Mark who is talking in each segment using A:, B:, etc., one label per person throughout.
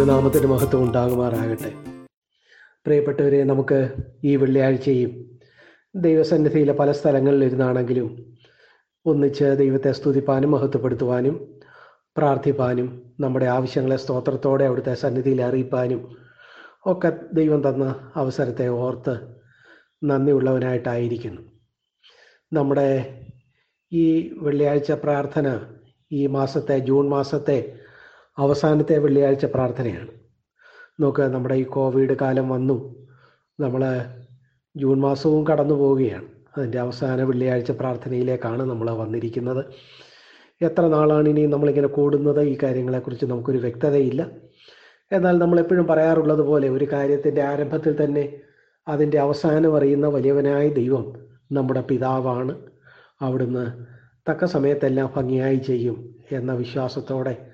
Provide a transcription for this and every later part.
A: ദൈവനാമത്തിന് മഹത്വം ഉണ്ടാകുമാറാകട്ടെ. പ്രിയപ്പെട്ടവരെ നമുക്ക് ഈ വെള്ളിയാഴ്ചയും ദൈവസന്നിധിയിലെ പല സ്ഥലങ്ങളിൽ ഇരുന്നാണെങ്കിലും ഒന്നിച്ച് ദൈവത്തെ സ്തുതിപ്പാനും മഹത്വപ്പെടുത്തുവാനും പ്രാർത്ഥിപ്പാനും നമ്മുടെ ആവശ്യങ്ങളെ സ്തോത്രത്തോടെ അവിടുത്തെ സന്നിധിയിൽ അറിയിപ്പാനും ഒക്കെ ദൈവം തന്ന അവസരത്തെ ഓർത്ത് നന്ദിയുള്ളവനായിട്ടായിരിക്കുന്നു. നമ്മുടെ ഈ വെള്ളിയാഴ്ച പ്രാർത്ഥന ഈ മാസത്തെ ജൂൺ മാസത്തെ അവസാനത്തെ വെള്ളിയാഴ്ച പ്രാർത്ഥനയാണ്. നോക്കുക നമ്മുടെ ഈ കോവിഡ് കാലം വന്നു. നമ്മൾ ജൂൺ മാസവും കടന്നു പോവുകയാണ്. അതിന്റെ അവസാന വെള്ളിയാഴ്ച പ്രാർത്ഥനയിലേക്കാണ് നമ്മൾ വന്നിരിക്കുന്നത്. എത്ര നാളാണ് ഇനി നമ്മളിങ്ങനെ കൂടുന്നത്? ഈ കാര്യങ്ങളെക്കുറിച്ച് നമുക്കൊരു വ്യക്തതയില്ല. എന്നാൽ നമ്മളെപ്പോഴും പറയാറുള്ളത് പോലെ ഒരു കാര്യത്തിന്റെ ആരംഭത്തിൽ തന്നെ അതിന്റെ അവസാനം അറിയുന്ന വലിയവനായ ദൈവം നമ്മുടെ പിതാവാണ്. അവിടുന്ന് തക്ക സമയത്തെല്ലാം ഭംഗിയായി ചെയ്യും എന്ന വിശ്വാസത്തോടെ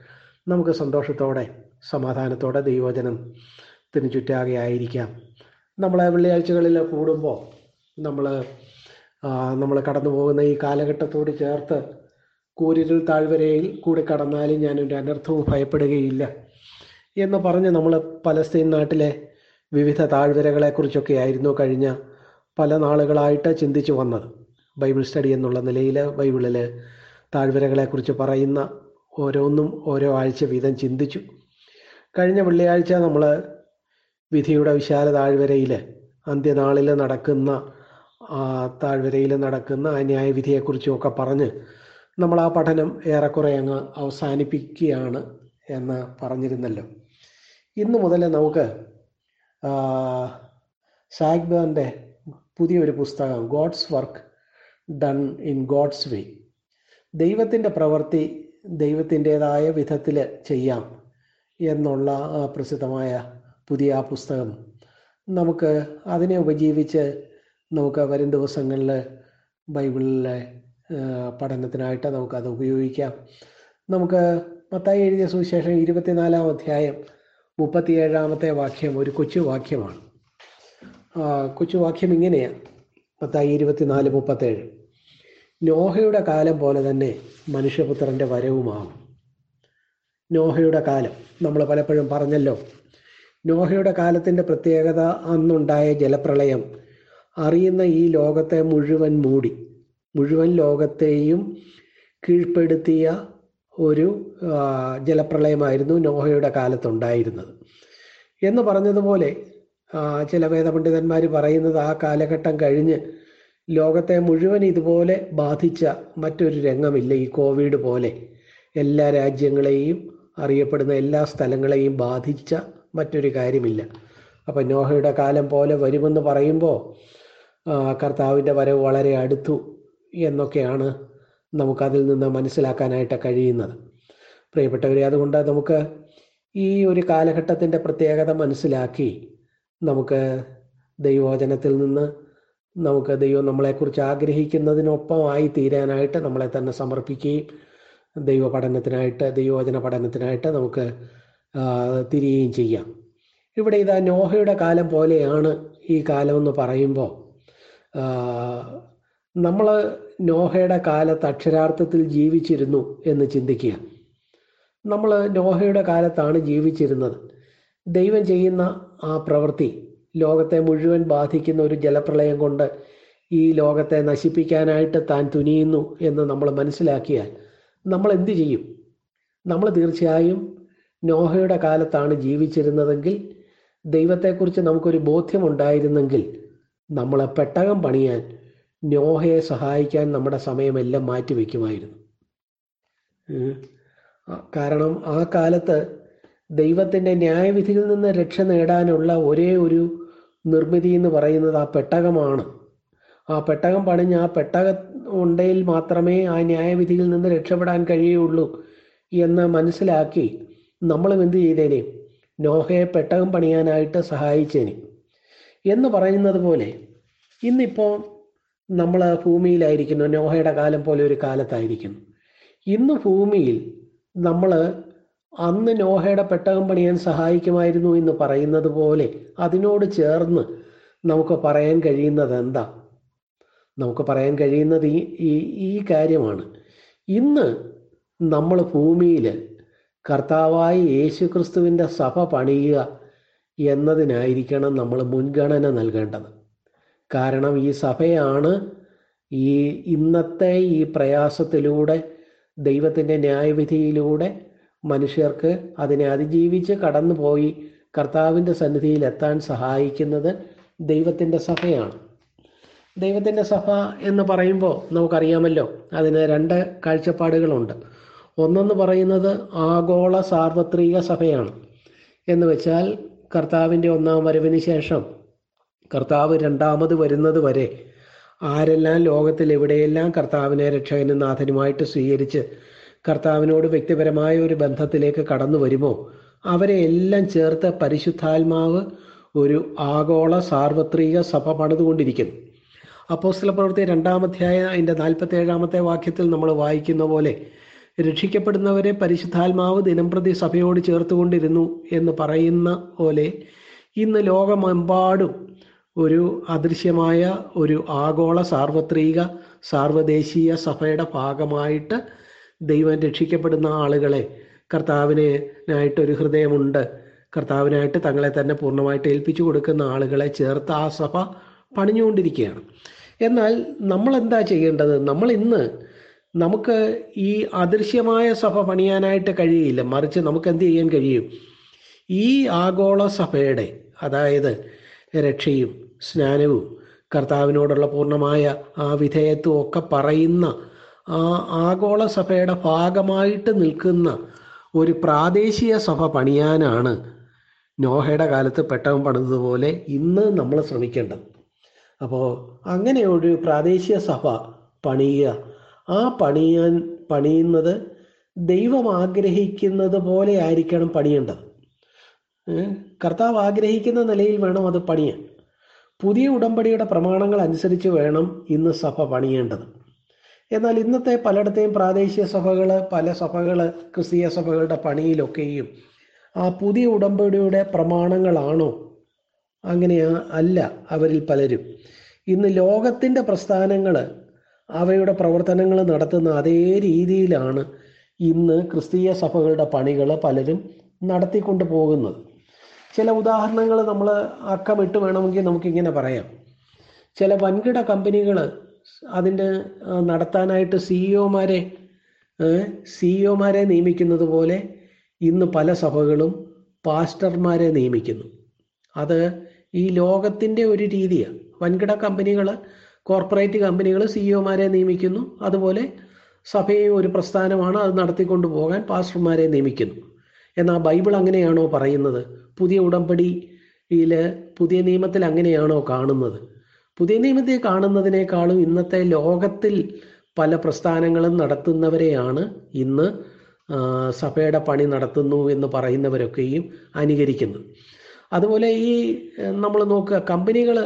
A: നമുക്ക് സന്തോഷത്തോടെ സമാധാനത്തോടെ ദൈവവചനത്തിന് ചുറ്റാകെ ആയിരിക്കാം നമ്മളെ വെള്ളിയാഴ്ചകളിൽ കൂടുമ്പോൾ നമ്മൾ നമ്മൾ കടന്നു പോകുന്ന ഈ കാലഘട്ടത്തോട് ചേർത്ത് കൂരിരുൾ താഴ്വരയിൽ കൂടി കടന്നാലും ഞാനൊരു അനർത്ഥവും ഭയപ്പെടുകയില്ല എന്ന് പറഞ്ഞ് നമ്മൾ പലസ്തീൻ നാട്ടിലെ വിവിധ താഴ്വരകളെക്കുറിച്ചൊക്കെ ആയിരുന്നു കഴിഞ്ഞ പല നാളുകളായിട്ട് ചിന്തിച്ചു വന്നത്. ബൈബിൾ സ്റ്റഡി എന്നുള്ള നിലയിൽ ബൈബിളിൽ താഴ്വരകളെക്കുറിച്ച് പറയുന്ന ഓരോന്നും ഓരോ ആഴ്ച വീതം ചിന്തിച്ചു. കഴിഞ്ഞ വെള്ളിയാഴ്ച നമ്മൾ വിധിയുടെ വിശാല താഴ്വരയിൽ അന്ത്യനാളിൽ നടക്കുന്ന താഴ്വരയിൽ നടക്കുന്ന ആ ന്യായവിധിയെക്കുറിച്ചും ഒക്കെ പറഞ്ഞ് നമ്മൾ ആ പഠനം ഏറെക്കുറെ അങ്ങ് അവസാനിപ്പിക്കുകയാണ് എന്ന് പറഞ്ഞിരുന്നല്ലോ. ഇന്ന് മുതൽ നമുക്ക് സാഗ്ബാന്റെ പുതിയൊരു പുസ്തകം God's work done in God's way. ദൈവത്തിന്റെ പ്രവൃത്തി ദൈവത്തിന്റെതായ വിധത്തിൽ ചെയ്യാം എന്നുള്ള പ്രസിദ്ധമായ പുതിയ പുസ്തകം. നമുക്ക് അതിനെ ഉപജീവിച്ച് നമുക്ക് വരും ദിവസങ്ങളിൽ ബൈബിളിലെ പഠനത്തിനായിട്ട് നമുക്കത് ഉപയോഗിക്കാം. നമുക്ക് മത്തായി എഴുതിയ സുവിശേഷം ഇരുപത്തിനാലാം അധ്യായം മുപ്പത്തിയേഴാമത്തെ വാക്യം ഒരു കൊച്ചു വാക്യമാണ്. കൊച്ചു വാക്യം ഇങ്ങനെയാണ്. മത്തായി ഇരുപത്തിനാല് മുപ്പത്തേഴ്. നോഹയുടെ കാലം പോലെ തന്നെ മനുഷ്യപുത്രന്റെ വരവുമാകും നോഹയുടെ കാലം നമ്മൾ പലപ്പോഴും പറഞ്ഞല്ലോ. നോഹയുടെ കാലത്തിന്റെ പ്രത്യേകത അന്നുണ്ടായ ജലപ്രളയം അറിയുന്ന ഈ ലോകത്തെ മുഴുവൻ മൂടി മുഴുവൻ ലോകത്തെയും കീഴ്പ്പെടുത്തിയ ഒരു ജലപ്രളയമായിരുന്നു നോഹയുടെ കാലത്തുണ്ടായിരുന്നത്. എന്ന് പറഞ്ഞതുപോലെ ചില വേദപണ്ഡിതന്മാർ പറയുന്നത് ആ കാലഘട്ടം കഴിഞ്ഞ് ലോകത്തെ മുഴുവൻ ഇതുപോലെ ബാധിച്ച മറ്റൊരു രംഗമില്ല ഈ കോവിഡ് പോലെ. എല്ലാ രാജ്യങ്ങളെയും അറിയപ്പെടുന്ന എല്ലാ സ്ഥലങ്ങളെയും ബാധിച്ച മറ്റൊരു കാര്യമില്ല. അപ്പം നോഹയുടെ കാലം പോലെ വരുമെന്ന് പറയുമ്പോൾ കർത്താവിന്റെ വരവ് വളരെ അടുത്തു എന്നൊക്കെയാണ് നമുക്കതിൽ നിന്ന് മനസ്സിലാക്കാനായിട്ട് കഴിയുന്നത്. പ്രിയപ്പെട്ടവരെ അതുകൊണ്ട് നമുക്ക് ഈ ഒരു കാലഘട്ടത്തിന്റെ പ്രത്യേകത മനസ്സിലാക്കി നമുക്ക് ദൈവവചനത്തിൽ നിന്ന് നമുക്ക് ദൈവം നമ്മളെക്കുറിച്ച് ആഗ്രഹിക്കുന്നതിനൊപ്പമായി തീരാനായിട്ട് നമ്മളെ തന്നെ സമർപ്പിക്കുകയും ദൈവ പഠനത്തിനായിട്ട് ദൈവവചന പഠനത്തിനായിട്ട് നമുക്ക് തിരിയുകയും ചെയ്യാം. ഇവിടെ ഇതാ നോഹയുടെ കാലം പോലെയാണ് ഈ കാലം എന്ന് പറയുമ്പോൾ നമ്മൾ നോഹയുടെ കാലത്ത് അക്ഷരാർത്ഥത്തിൽ ജീവിച്ചിരുന്നു എന്ന് ചിന്തിക്കുക. നമ്മൾ നോഹയുടെ കാലത്താണ് ജീവിച്ചിരുന്നത്. ദൈവം ചെയ്യുന്ന ആ പ്രവൃത്തി ലോകത്തെ മുഴുവൻ ബാധിക്കുന്ന ഒരു ജലപ്രളയം കൊണ്ട് ഈ ലോകത്തെ നശിപ്പിക്കാനായിട്ട് താൻ തുനിയുന്നു എന്ന് നമ്മൾ മനസ്സിലാക്കിയാൽ നമ്മൾ എന്തു ചെയ്യും? നമ്മൾ തീർച്ചയായും നോഹയുടെ കാലത്താണ് ജീവിച്ചിരുന്നതെങ്കിൽ ദൈവത്തെക്കുറിച്ച് നമുക്കൊരു ബോധ്യമുണ്ടായിരുന്നെങ്കിൽ നമ്മളെ പെട്ടകം പണിയാൻ നോഹയെ സഹായിക്കാൻ നമ്മുടെ സമയമെല്ലാം മാറ്റിവെക്കുമായിരുന്നു. കാരണം ആ കാലത്ത് ദൈവത്തിന്റെ ന്യായവിധിയിൽ നിന്ന് രക്ഷ നേടാനുള്ള ഒരേ ഒരു നിർമ്മിതി എന്ന് പറയുന്നത് ആ പെട്ടകമാണ്. ആ പെട്ടകം പണിഞ്ഞ് ആ പെട്ടക ഉണ്ടെങ്കിൽ മാത്രമേ ആ ന്യായവിധിയിൽ നിന്ന് രക്ഷപ്പെടാൻ കഴിയുള്ളൂ എന്ന് മനസ്സിലാക്കി നമ്മളും എന്ത് ചെയ്തേനെ? നോഹയെ പെട്ടകം പണിയാനായിട്ട് സഹായിച്ചേനെ. എന്ന് പറയുന്നത് പോലെ ഇന്നിപ്പോൾ നമ്മൾ ഭൂമിയിലായിരിക്കുന്നു. നോഹയുടെ കാലം പോലെ ഒരു കാലത്തായിരിക്കുന്നു. ഇന്ന് ഭൂമിയിൽ നമ്മൾ അന്ന് നോഹയുടെ പെട്ടകം പണിയാൻ സഹായിക്കുമായിരുന്നു എന്ന് പറയുന്നത് പോലെ അതിനോട് ചേർന്ന് നമുക്ക് പറയാൻ കഴിയുന്നത് എന്താ? നമുക്ക് പറയാൻ കഴിയുന്നത് ഈ ഈ കാര്യമാണ്. ഇന്ന് നമ്മൾ ഭൂമിയിൽ കർത്താവായി യേശു ക്രിസ്തുവിന്റെ സഭ പണിയുക എന്നതിനായിരിക്കണം നമ്മൾ മുൻഗണന നൽകേണ്ടത്. കാരണം ഈ സഭയാണ് ഈ ഇന്നത്തെ ഈ പ്രയാസത്തിലൂടെ ദൈവത്തിന്റെ ന്യായവിധിയിലൂടെ മനുഷ്യർക്ക് അതിനെ അതിജീവിച്ച് കടന്നുപോയി കർത്താവിന്റെ സന്നിധിയിൽ എത്താൻ സഹായിക്കുന്നത് ദൈവത്തിന്റെ സഭയാണ്. ദൈവത്തിന്റെ സഭ എന്ന് പറയുമ്പോൾ നമുക്കറിയാമല്ലോ അതിന് രണ്ട് കാഴ്ചപ്പാടുകളുണ്ട്. ഒന്നെന്ന് പറയുന്നത് ആഗോള സാർവത്രിക സഭയാണ്. എന്ന് വെച്ചാൽ കർത്താവിന്റെ ഒന്നാം വരവിന് ശേഷം കർത്താവ് രണ്ടാമത് വരുന്നത് വരെ ആരെല്ലാം ലോകത്തിൽ എവിടെയെല്ലാം കർത്താവിനെ രക്ഷകനും നാഥനുമായിട്ട് സ്വീകരിച്ച് കർത്താവിനോട് വ്യക്തിപരമായ ഒരു ബന്ധത്തിലേക്ക് കടന്നു വരുമോ? അവരെ എല്ലാം ചേർത്ത് പരിശുദ്ധാത്മാവ് ഒരു ആഗോള സാർവത്രിക സഭ പണിതുകൊണ്ടിരിക്കുന്നു. അപ്പോസ്തല പ്രവൃത്തി രണ്ടാമധ്യായ അതിന്റെ നാൽപ്പത്തി ഏഴാമത്തെ വാക്യത്തിൽ നമ്മൾ വായിക്കുന്ന പോലെ രക്ഷിക്കപ്പെടുന്നവരെ പരിശുദ്ധാത്മാവ് ദിനംപ്രതി സഭയോട് ചേർത്തുകൊണ്ടിരുന്നു എന്ന് പറയുന്ന പോലെ ഇന്ന് ലോകമെമ്പാടും ഒരു അദൃശ്യമായ ഒരു ആഗോള സാർവത്രിക സാർവദേശീയ സഭയുടെ ഭാഗമായിട്ട് ദൈവം രക്ഷിക്കപ്പെടുന്ന ആളുകളെ കർത്താവിനായിട്ടൊരു ഹൃദയമുണ്ട്. കർത്താവിനായിട്ട് തങ്ങളെ തന്നെ പൂർണമായിട്ട് ഏൽപ്പിച്ചു കൊടുക്കുന്ന ആളുകളെ ചേർത്ത് ആ സഭ പണിഞ്ഞുകൊണ്ടിരിക്കുകയാണ്. എന്നാൽ നമ്മൾ എന്താ ചെയ്യേണ്ടത്? നമ്മൾ ഇന്ന് നമുക്ക് ഈ അദൃശ്യമായ സഭ പണിയാനായിട്ട് കഴിയില്ല. മറിച്ച് നമുക്ക് എന്ത് ചെയ്യാൻ കഴിയും? ഈ ആഗോള സഭയുടെ അതായത് രക്ഷയും സ്നാനവും കർത്താവിനോടുള്ള പൂർണമായ ആ വിധേയത്വം ഒക്കെ പറയുന്ന ആ ആഗോള സഭയുടെ ഭാഗമായിട്ട് നിൽക്കുന്ന ഒരു പ്രാദേശിക സഭ പണിയാനാണ് നോഹയുടെ കാലത്ത് പെട്ടകം പണിതുപോലെ ഇന്ന് നമ്മൾ ശ്രമിക്കേണ്ടത്. അപ്പോൾ അങ്ങനെ ഒരു പ്രാദേശിക സഭ പണിയുക. ആ പണിയാൻ പണിയുന്നത് ദൈവം ആഗ്രഹിക്കുന്നത് പോലെ ആയിരിക്കണം പണിയേണ്ടത്. കർത്താവ് ആഗ്രഹിക്കുന്ന നിലയിൽ വേണം അത് പണിയാൻ. പുതിയ ഉടമ്പടിയുടെ പ്രമാണങ്ങൾ അനുസരിച്ച് വേണം ഇന്ന് സഭ പണിയേണ്ടത്. എന്നാൽ ഇന്നത്തെ പലയിടത്തെയും പ്രാദേശിക സഭകൾ പല സഭകൾ ക്രിസ്തീയ സഭകളുടെ പണിയിലൊക്കെയും ആ പുതിയ ഉടമ്പടിയുടെ പ്രമാണങ്ങളാണോ? അങ്ങനെയാ അല്ല അവരിൽ പലരും. ഇന്ന് ലോകത്തിന്റെ പ്രസ്ഥാനങ്ങൾ അവയുടെ പ്രവർത്തനങ്ങൾ നടത്തുന്ന അതേ രീതിയിലാണ് ഇന്ന് ക്രിസ്തീയ സഭകളുടെ പണികൾ പലരും നടത്തിക്കൊണ്ട് പോകുന്നത്. ചില ഉദാഹരണങ്ങൾ നമ്മൾ അക്കമിട്ട് വേണമെങ്കിൽ നമുക്കിങ്ങനെ പറയാം. ചില വൻകിട കമ്പനികൾ അതിന്റെ നടത്താനായിട്ട് സിഇഒമാരെ സിഇഒമാരെ നിയമിക്കുന്നത് പോലെ ഇന്ന് പല സഭകളും പാസ്റ്റർമാരെ നിയമിക്കുന്നു. അത് ഈ ലോകത്തിന്റെ ഒരു രീതിയാണ് വൻകിട കമ്പനികൾ കോർപ്പറേറ്റ് കമ്പനികൾ സിഇഒമാരെ നിയമിക്കുന്നു. അതുപോലെ സഭയും ഒരു പ്രസ്ഥാനമാണ് അത് നടത്തിക്കൊണ്ട് പോകാൻ പാസ്റ്റർമാരെ നിയമിക്കുന്നു. എന്നാൽ ബൈബിൾ അങ്ങനെയാണോ പറയുന്നത്? പുതിയ ഉടമ്പടിയിൽ പുതിയ നിയമത്തിൽ അങ്ങനെയാണോ കാണുന്നത്? പുതിയ നിയമത്തെ കാണുന്നതിനേക്കാളും ഇന്നത്തെ ലോകത്തിൽ പല പ്രസ്ഥാനങ്ങളും നടത്തുന്നവരെയാണ് ഇന്ന് സഭയുടെ പണി നടത്തുന്നു എന്ന് പറയുന്നവരൊക്കെയും അനുകരിക്കുന്നത്. അതുപോലെ ഈ നമ്മൾ നോക്കുക കമ്പനികൾ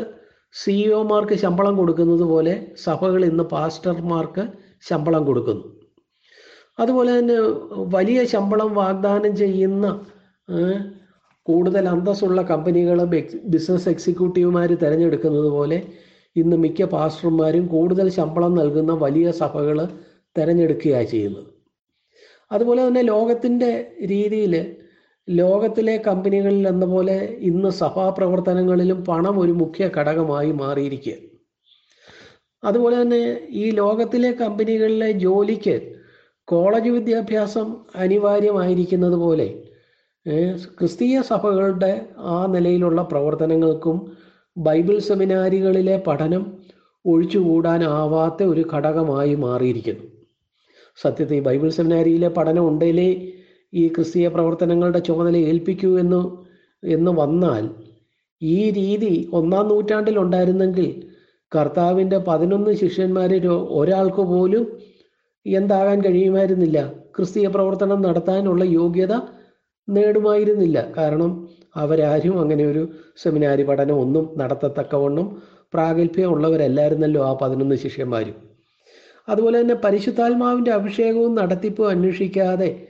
A: സിഇഒമാർക്ക് ശമ്പളം കൊടുക്കുന്നത് പോലെ സഭകൾ ഇന്ന് പാസ്റ്റർമാർക്ക് ശമ്പളം കൊടുക്കുന്നു. അതുപോലെ തന്നെ വലിയ ശമ്പളം വാഗ്ദാനം ചെയ്യുന്ന കൂടുതൽ അന്തസ്സുള്ള കമ്പനികളും ബിസിനസ് എക്സിക്യൂട്ടീവുമാർ തിരഞ്ഞെടുക്കുന്നത് പോലെ ഇന്ന് മിക്ക പാസ്റ്റർമാരും കൂടുതൽ ശമ്പളം നൽകുന്ന വലിയ സഭകൾ തിരഞ്ഞെടുക്കുകയാണ് ചെയ്യുന്നത്. അതുപോലെ തന്നെ ലോകത്തിന്റെ രീതിയിൽ ലോകത്തിലെ കമ്പനികളിൽ എന്ന പോലെ ഇന്ന് സഭാപ്രവർത്തനങ്ങളിലും പണം ഒരു മുഖ്യ ഘടകമായി മാറിയിരിക്കുക. അതുപോലെ തന്നെ ഈ ലോകത്തിലെ കമ്പനികളിലെ ജോലിക്ക് കോളേജ് വിദ്യാഭ്യാസം അനിവാര്യമായിരിക്കുന്നത് പോലെ ക്രിസ്തീയ സഭകളുടെ ആ നിലയിലുള്ള പ്രവർത്തനങ്ങൾക്കും ബൈബിൾ സെമിനാരികളിലെ പഠനം ഒഴിച്ചുകൂടാനാവാത്ത ഒരു ഘടകമായി മാറിയിരിക്കുന്നു. സത്യത്തിൽ ബൈബിൾ സെമിനാരിയിലെ പഠനം ഉണ്ടെങ്കിലേ ഈ ക്രിസ്തീയ പ്രവർത്തനങ്ങളുടെ ചുമതല ഏൽപ്പിക്കൂ എന്ന് എന്ന് വന്നാൽ ഈ രീതി ഒന്നാം നൂറ്റാണ്ടിൽ ഉണ്ടായിരുന്നെങ്കിൽ കർത്താവിന്റെ പതിനൊന്ന് ശിഷ്യന്മാരിൽ ഒരാൾക്ക് പോലും എന്താകാൻ കഴിയുമായിരുന്നില്ല. ക്രിസ്തീയ പ്രവർത്തനം നടത്താനുള്ള യോഗ്യത നേടുമായിരുന്നില്ല. കാരണം അവരാരും അങ്ങനെ ഒരു സെമിനാരി പഠനം ഒന്നും നടത്തത്തക്കവണ്ണം പ്രാഗൽഭ്യം ഉള്ളവരല്ലായിരുന്നല്ലോ ആ പതിനൊന്ന് ശിഷ്യന്മാരും. അതുപോലെ തന്നെ പരിശുദ്ധാത്മാവിന്റെ അഭിഷേകവും നടത്തിപ്പും അന്വേഷിക്കാതെ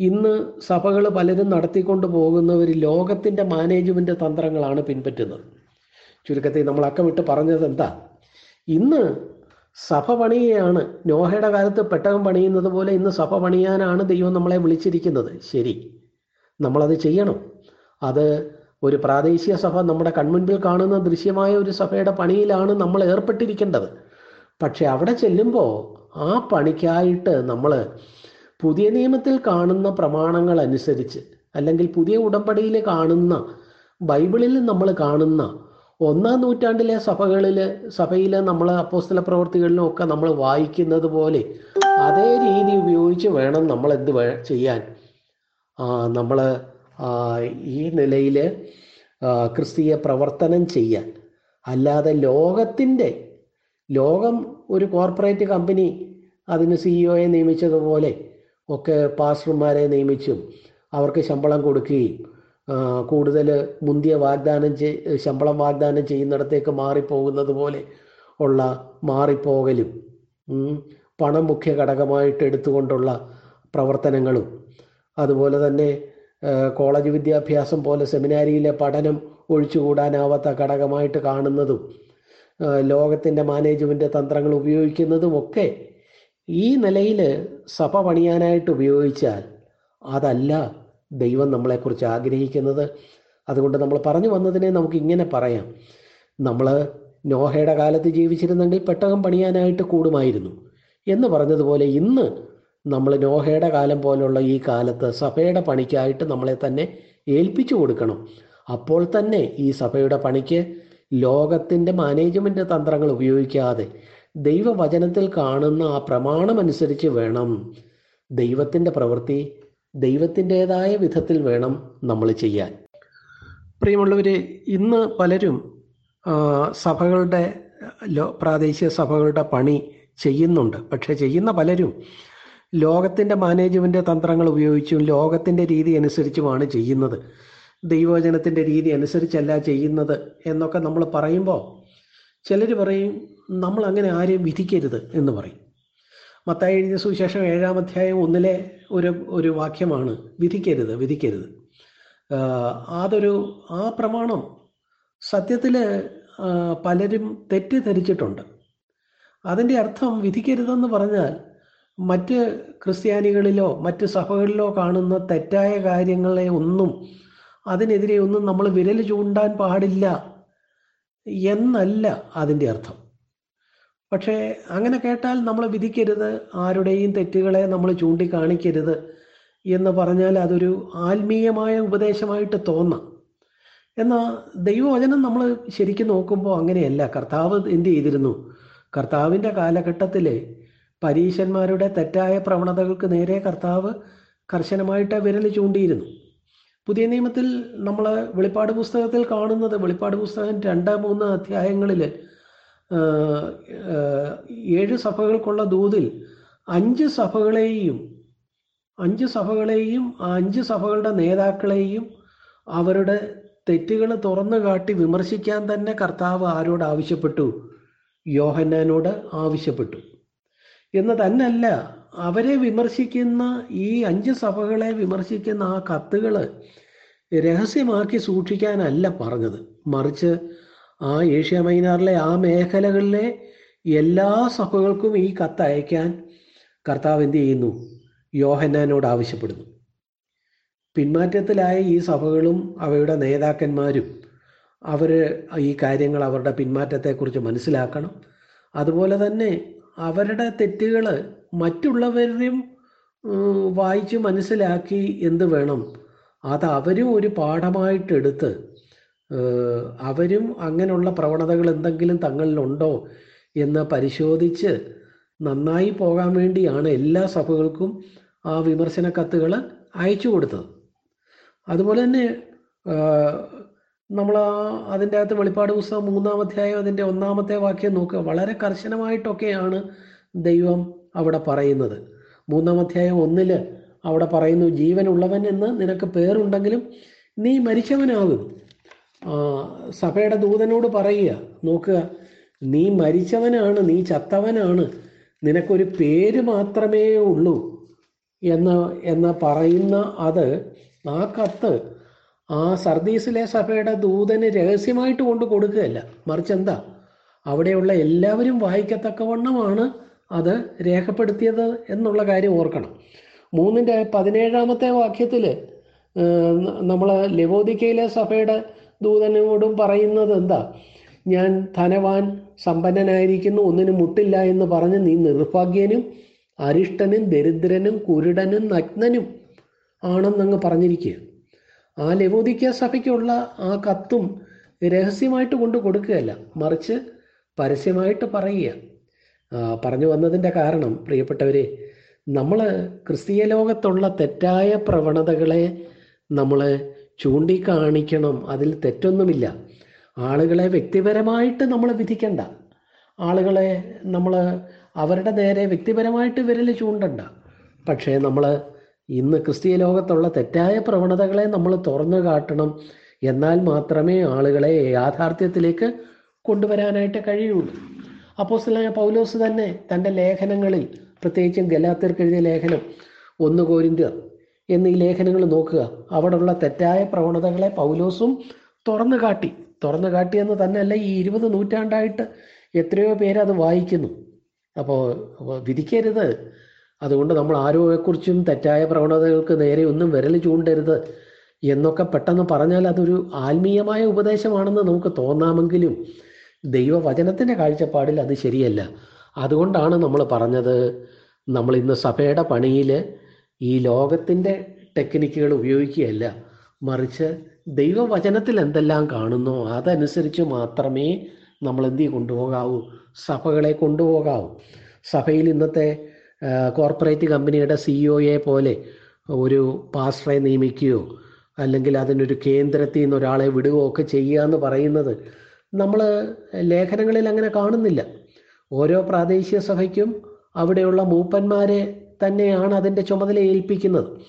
A: ഇന്ന് സഭകൾ പലരും നടത്തിക്കൊണ്ട് പോകുന്നവർ ലോകത്തിന്റെ മാനേജ്മെന്റ് തന്ത്രങ്ങളാണ് പിൻപറ്റുന്നത്. ചുരുക്കത്തിൽ നമ്മൾ അക്കമിട്ട് പറഞ്ഞത് എന്താ? ഇന്ന് സഭ പണിയാണ്. നോഹയുടെ കാലത്ത് പെട്ടകം പണിയുന്നത് പോലെ ഇന്ന് സഭ പണിയാനാണ് ദൈവം നമ്മളെ വിളിച്ചിരിക്കുന്നത്. ശരി. നമ്മളത് ചെയ്യണം. അത് ഒരു പ്രാദേശിക സഭ നമ്മുടെ കൺമുൻപിൽ കാണുന്ന ദൃശ്യമായ ഒരു സഭയുടെ പണിയിലാണ് നമ്മൾ ഏർപ്പെട്ടിരിക്കേണ്ടത്. പക്ഷെ അവിടെ ചെല്ലുമ്പോൾ ആ പണിക്കായിട്ട് നമ്മൾ പുതിയ നിയമത്തിൽ കാണുന്ന പ്രമാണങ്ങൾ അനുസരിച്ച് അല്ലെങ്കിൽ പുതിയ ഉടമ്പടിയിൽ കാണുന്ന ബൈബിളിൽ നമ്മൾ കാണുന്ന ഒന്നാം നൂറ്റാണ്ടിലെ സഭകളിൽ സഭയിൽ നമ്മൾ അപ്പോസ്തല പ്രവർത്തികളിലും ഒക്കെ നമ്മൾ വായിക്കുന്നത് പോലെ അതേ രീതി ഉപയോഗിച്ച് വേണം നമ്മൾ എന്ത് ചെയ്യാൻ. നമ്മൾ ഈ നിലയിൽ ക്രിസ്തീയ പ്രവർത്തനം ചെയ്യാൻ. അല്ലാതെ ലോകത്തിന്റെ ലോകം ഒരു കോർപ്പറേറ്റ് കമ്പനി അതിന് സിഇഒയെ നിയമിച്ചതുപോലെ ഒക്കെ പാസ്റ്റർമാരെ നിയമിച്ചും അവർക്ക് ശമ്പളം കൊടുക്കുകയും കൂടുതൽ മുന്തിയ വാഗ്ദാനം ചെയ് ശമ്പളം വാഗ്ദാനം ചെയ്യുന്നിടത്തേക്ക് മാറിപ്പോകുന്നത് പോലെ ഉള്ള മാറിപ്പോകലും പണം മുഖ്യ ഘടകമായിട്ട് എടുത്തുകൊണ്ടുള്ള പ്രവർത്തനങ്ങളും അതുപോലെ തന്നെ കോളേജ് വിദ്യാഭ്യാസം പോലെ സെമിനാരിയിലെ പഠനം ഒഴിച്ചുകൂടാനാവാത്ത ഘടകമായിട്ട് കാണുന്നതും ലോകത്തിന്റെ മാനേജ്മെന്റ് തന്ത്രങ്ങൾ ഉപയോഗിക്കുന്നതും ഒക്കെ ഈ നിലയിൽ സഭ പണിയാനായിട്ട് ഉപയോഗിച്ചാൽ അതല്ല ദൈവം നമ്മളെക്കുറിച്ച് ആഗ്രഹിക്കുന്നത്. അതുകൊണ്ട് നമ്മൾ പറഞ്ഞു വന്നതിനെ നമുക്ക് ഇങ്ങനെ പറയാം. നമ്മൾ നോഹയുടെ കാലത്ത് ജീവിച്ചിരുന്നെങ്കിൽ പെട്ടകം പണിയാനായിട്ട് കൂടുമായിരുന്നു എന്ന് പറഞ്ഞതുപോലെ ഇന്ന് നമ്മൾ നോഹയുടെ കാലം പോലുള്ള ഈ കാലത്ത് സഭയുടെ പണിക്കായിട്ട് നമ്മളെ തന്നെ ഏൽപ്പിച്ചു കൊടുക്കണം. അപ്പോൾ തന്നെ ഈ സഭയുടെ പണിക്ക് ലോകത്തിന്റെ മാനേജ്മെന്റ് തന്ത്രങ്ങൾ ഉപയോഗിക്കാതെ ദൈവവചനത്തിൽ കാണുന്ന ആ പ്രമാണമനുസരിച്ച് വേണം. ദൈവത്തിന്റെ പ്രവൃത്തി ദൈവത്തിന്റെതായ വിധത്തിൽ വേണം നമ്മൾ ചെയ്യാൻ. പ്രിയമുള്ളവർ ഇന്ന് പലരും സഭകളുടെ പ്രാദേശിക സഭകളുടെ പണി ചെയ്യുന്നുണ്ട്. പക്ഷെ ചെയ്യുന്ന പലരും ലോകത്തിന്റെ മാനേജ്മെന്റ് തന്ത്രങ്ങൾ ഉപയോഗിച്ചും ലോകത്തിന്റെ രീതി അനുസരിച്ചുമാണ് ചെയ്യുന്നത്. ദൈവവചനത്തിന്റെ രീതി അനുസരിച്ചല്ല ചെയ്യുന്നത് എന്നൊക്കെ നമ്മൾ പറയുമ്പോൾ ചിലർ പറയും നമ്മൾ അങ്ങനെ ആരെയും വിധിക്കരുത് എന്ന് പറയും. മത്തായി എഴുതിയ സുവിശേഷം ഏഴാം അധ്യായം ഒന്നിലെ ഒരു ഒരു വാക്യമാണ് വിധിക്കരുത് വിധിക്കരുത്. അതൊരു ആ പ്രമാണം സത്യത്തിൽ പലരും തെറ്റിദ്ധരിച്ചിട്ടുണ്ട്. അതിന്റെ അർത്ഥം വിധിക്കരുതെന്ന് പറഞ്ഞാൽ മറ്റ് ക്രിസ്ത്യാനികളിലോ മറ്റ് സഭകളിലോ കാണുന്ന തെറ്റായ കാര്യങ്ങളെ ഒന്നും അതിനെതിരെ ഒന്നും നമ്മൾ വിരൽ ചൂണ്ടാൻ പാടില്ല എന്നല്ല അതിന്റെ അർത്ഥം. പക്ഷേ അങ്ങനെ കേട്ടാൽ നമ്മൾ വിധിക്കരുത് ആരുടെയും തെറ്റുകളെ നമ്മൾ ചൂണ്ടിക്കാണിക്കരുത് എന്ന് പറഞ്ഞാൽ അതൊരു ആത്മീയമായ ഉപദേശമായിട്ട് തോന്നാം. എന്നാൽ ദൈവവചനം നമ്മൾ ശരിക്കും നോക്കുമ്പോൾ അങ്ങനെയല്ല. കർത്താവ് എന്ത് ചെയ്തിരുന്നു? കർത്താവിന്റെ കാലഘട്ടത്തിൽ പരീശന്മാരുടെ തെറ്റായ പ്രവണതകൾക്ക് നേരെ കർത്താവ് കർശനമായിട്ട് വിരൽ ചൂണ്ടിയിരുന്നു. പുതിയ നിയമത്തിൽ നമ്മൾ വെളിപ്പാട് പുസ്തകത്തിൽ കാണുന്നത് വെളിപ്പാട് പുസ്തകം രണ്ട് മൂന്ന് അധ്യായങ്ങളിൽ ഏഴ് സഭകൾക്കുള്ള ദൂതിൽ അഞ്ച് സഭകളെയും അഞ്ച് സഭകളെയും ആ അഞ്ച് സഭകളുടെ നേതാക്കളെയും അവരുടെ തെറ്റുകൾ തുറന്നു കാട്ടി വിമർശിക്കാൻ തന്നെ കർത്താവ് ആരോട് ആവശ്യപ്പെട്ടു? യോഹന്നാനോട് ആവശ്യപ്പെട്ടു. എന്ന് തന്നല്ല അവരെ വിമർശിക്കുന്ന ഈ അഞ്ച് സഭകളെ വിമർശിക്കുന്ന ആ കത്തുകൾ രഹസ്യമാക്കി സൂക്ഷിക്കാനല്ല പറഞ്ഞത്. മറിച്ച് ആ ഏഷ്യ മൈനാറിലെ ആ മേഖലകളിലെ എല്ലാ സഭകൾക്കും ഈ കത്ത് അയക്കാൻ കർത്താവ് എന്ത് ചെയ്യുന്നു? യോഹന്നാനോട് ആവശ്യപ്പെടുന്നു. പിന്മാറ്റത്തിലായ ഈ സഭകളും അവയുടെ നേതാക്കന്മാരും അവർ ഈ കാര്യങ്ങൾ അവരുടെ പിന്മാറ്റത്തെക്കുറിച്ച് മനസ്സിലാക്കണം. അതുപോലെ തന്നെ അവരുടെ തെറ്റുകൾ മറ്റുള്ളവരെയും വായിച്ച് മനസ്സിലാക്കി എന്ത് വേണം? അത് അവരും ഒരു പാഠമായിട്ടെടുത്ത് അവരും അങ്ങനെയുള്ള പ്രവണതകൾ എന്തെങ്കിലും തങ്ങളിലുണ്ടോ എന്ന് പരിശോധിച്ച് നന്നായി പോകാൻ വേണ്ടിയാണ് എല്ലാ സഭകൾക്കും ആ വിമർശന കത്തുകൾ അയച്ചു കൊടുത്തത്. അതുപോലെ തന്നെ നമ്മൾ ആ അതിന്റെ അകത്ത് വെളിപ്പാട് പുസ്തകം മൂന്നാം അധ്യായം അതിന്റെ ഒന്നാമത്തെ വാക്യം നോക്കുക. വളരെ കർശനമായിട്ടൊക്കെയാണ് ദൈവം അവിടെ പറയുന്നത്. മൂന്നാം അധ്യായം ഒന്നിൽ അവിടെ പറയുന്നു ജീവനുള്ളവൻ എന്ന് നിനക്ക് പേരുണ്ടെങ്കിലും നീ മരിച്ചവനാകും. സഭയുടെ ദൂതനോട് പറയുക നോക്കുക നീ മരിച്ചവനാണ് നീ ചത്തവനാണ് നിനക്കൊരു പേര് മാത്രമേ ഉള്ളൂ. എന്ന് എന്ന് പറയുന്ന അത് ആ കത്ത് ആ സർദീസിലെ സഭയുടെ ദൂതന് രഹസ്യമായിട്ട് കൊണ്ട് കൊടുക്കുകയല്ല. മറിച്ച് എന്താ? അവിടെയുള്ള എല്ലാവരും വായിക്കത്തക്കവണ്ണമാണ് അത് രേഖപ്പെടുത്തിയത് എന്നുള്ള കാര്യം ഓർക്കണം. മൂന്നിന്റെ പതിനേഴാമത്തെ വാക്യത്തിൽ നമ്മൾ ലവോദിക്കയിലെ സഭയുടെ ദൂതനോടും പറയുന്നത് എന്താ? ഞാൻ ധനവാൻ സമ്പന്നനായിരിക്കുന്നു ഒന്നിനും മുട്ടില്ല എന്ന് പറഞ്ഞ് നീ നിർഭാഗ്യനും അരിഷ്ടനും ദരിദ്രനും കുരുടനും നഗ്നനും ആണെന്നങ്ങ് പറഞ്ഞിരിക്കുക ആ ലവോദിക്ക സഭയ്ക്കുള്ള ആ കത്തും രഹസ്യമായിട്ട് കൊണ്ട് കൊടുക്കുകയല്ല മറിച്ച് പരസ്യമായിട്ട് പറയുക. പറഞ്ഞു വന്നതിന്റെ കാരണം പ്രിയപ്പെട്ടവരെ നമ്മൾ ക്രിസ്തീയ ലോകത്തുള്ള തെറ്റായ പ്രവണതകളെ നമ്മൾ ചൂണ്ടിക്കാണിക്കണം. അതിൽ തെറ്റൊന്നുമില്ല. ആളുകളെ വ്യക്തിപരമായിട്ട് നമ്മൾ വിധിക്കണ്ട. ആളുകളെ നമ്മൾ അവരുടെ നേരെ വ്യക്തിപരമായിട്ട് വിരൽ ചൂണ്ടണ്ട. പക്ഷേ നമ്മൾ ഇന്ന് ക്രിസ്തീയ ലോകത്തുള്ള തെറ്റായ പ്രവണതകളെ നമ്മൾ തുറന്നു കാട്ടണം. എന്നാൽ മാത്രമേ ആളുകളെ യാഥാർത്ഥ്യത്തിലേക്ക് കൊണ്ടുവരാനായിട്ട് കഴിയുള്ളൂ. അപ്പോസ്തലനായ പൗലോസ് തന്നെ തന്റെ ലേഖനങ്ങളിൽ പ്രത്യേകിച്ചും ഗലാത്തിർക്ക് എഴുതിയ ലേഖനം ഒന്ന് കോരിന്ത്യർ എന്നീ ലേഖനങ്ങൾ നോക്കുക. അവിടെയുള്ള തെറ്റായ പ്രവണതകളെ പൗലോസും തുറന്നു കാട്ടി. തുറന്നു കാട്ടിയെന്ന് തന്നെയല്ല ഈ ഇരുപത് നൂറ്റാണ്ടായിട്ട് എത്രയോ പേര് അത് വായിക്കുന്നു അപ്പോൾ വിധിക്കരുത്. അതുകൊണ്ട് നമ്മൾ ആരോഗ്യക്കുറിച്ചും തെറ്റായ പ്രവണതകൾക്ക് നേരെ ഒന്നും വിരൽ ചൂണ്ടരുത് എന്നൊക്കെ പെട്ടെന്ന് പറഞ്ഞാൽ അതൊരു ആത്മീയമായ ഉപദേശമാണെന്ന് നമുക്ക് തോന്നാമെങ്കിലും ദൈവവചനത്തിന്റെ കാഴ്ചപ്പാടിൽ അത് ശരിയല്ല. അതുകൊണ്ടാണ് നമ്മൾ പറഞ്ഞത് നമ്മൾ ഇന്ന് സഭയുടെ പണിയിൽ ഈ ലോകത്തിന്റെ ടെക്നിക്കുകൾ ഉപയോഗിക്കുകയല്ല. മറിച്ച് ദൈവവചനത്തിൽ എന്തെല്ലാം കാണുന്നോ അതനുസരിച്ച് മാത്രമേ നമ്മൾ എന്ത് കൊണ്ടുപോകാവൂ? സഭകളെ കൊണ്ടുപോകാവൂ. സഭയിൽ ഇന്നത്തെ കോർപ്പറേറ്റ് കമ്പനിയുടെ സിഇഒയെ പോലെ ഒരു പാസ്റ്ററെ നിയമിക്കുകയോ അല്ലെങ്കിൽ അതിനൊരു കേന്ദ്രത്തിൽ നിന്ന് ഒരാളെ വിടുകയോ ഒക്കെ ചെയ്യുക എന്ന് പറയുന്നത് നമ്മൾ ലേഖനങ്ങളിൽ അങ്ങനെ കാണുന്നില്ല. ഓരോ പ്രാദേശിക സഭയ്ക്കും അവിടെയുള്ള മൂപ്പന്മാരെ തന്നെയാണ് അതിന്റെ ചുമതല ഏൽപ്പിക്കുന്നത്.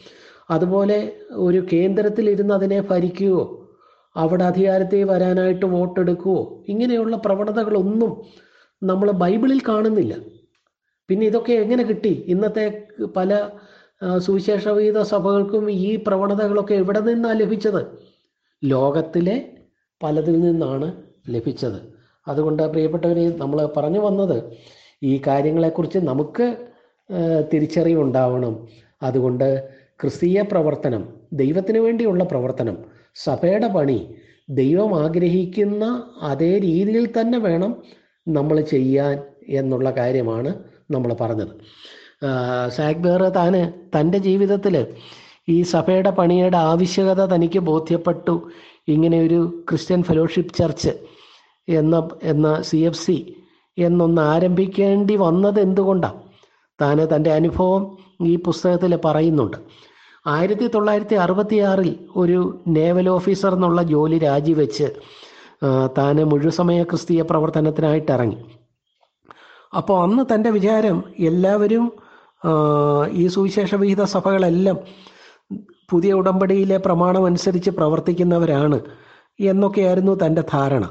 A: അതുപോലെ ഒരു കേന്ദ്രത്തിലിരുന്ന് അതിനെ ഭരിക്കുകയോ അവിടെ അധികാരത്തിൽ വരാനായിട്ട് വോട്ടെടുക്കുകയോ ഇങ്ങനെയുള്ള പ്രവണതകളൊന്നും നമ്മൾ ബൈബിളിൽ കാണുന്നില്ല. പിന്നെ ഇതൊക്കെ എങ്ങനെ കിട്ടി? ഇന്നത്തെ പല സുവിശേഷ സുവിശേഷവിഹിത സഭകൾക്കും ഈ പ്രവണതകളൊക്കെ എവിടെ നിന്നാണ് ലഭിച്ചത്? ലോകത്തിലെ പലതിൽ നിന്നാണ് ലഭിച്ചത്. അതുകൊണ്ട് പ്രിയപ്പെട്ടവരെ നമ്മൾ പറഞ്ഞു വന്നത് ഈ കാര്യങ്ങളെക്കുറിച്ച് നമുക്ക് തിരിച്ചറിവുണ്ടാവണം. അതുകൊണ്ട് ക്രിസ്തീയ പ്രവർത്തനം ദൈവത്തിന് വേണ്ടിയുള്ള പ്രവർത്തനം സഭയുടെ പണി ദൈവം ആഗ്രഹിക്കുന്ന അതേ രീതിയിൽ തന്നെ വേണം നമ്മൾ ചെയ്യാൻ എന്നുള്ള കാര്യമാണ് നമ്മൾ പറഞ്ഞത്. സാഗ്ബേർ താന് തന്റെ ജീവിതത്തിൽ ഈ സഭയുടെ പണിയുടെ ആവശ്യകത തനിക്ക് ബോധ്യപ്പെട്ടു. ഇങ്ങനെ ഒരു ക്രിസ്ത്യൻ ഫെലോഷിപ്പ് ചർച്ച് എന്ന എന്ന സി എഫ് സി എന്നൊന്ന് ആരംഭിക്കേണ്ടി വന്നത് എന്തുകൊണ്ടാണ് താന് തന്റെ അനുഭവം ഈ പുസ്തകത്തിൽ പറയുന്നുണ്ട്. ആയിരത്തി തൊള്ളായിരത്തി അറുപത്തിയാറിൽ ഒരു നേവൽ ഓഫീസർ എന്നുള്ള ജോലി രാജിവെച്ച് താന് മുഴുസമയ ക്രിസ്തീയ പ്രവർത്തനത്തിനായിട്ട് ഇറങ്ങി അപ്പോൾ അന്ന് തന്റെ വിചാരം എല്ലാവരും ഈ സുവിശേഷ വിഹിത സഭകളെല്ലാം പുതിയ ഉടമ്പടിയിലെ പ്രമാണം അനുസരിച്ച് പ്രവർത്തിക്കുന്നവരാണ് എന്നൊക്കെയായിരുന്നു തന്റെ ധാരണ.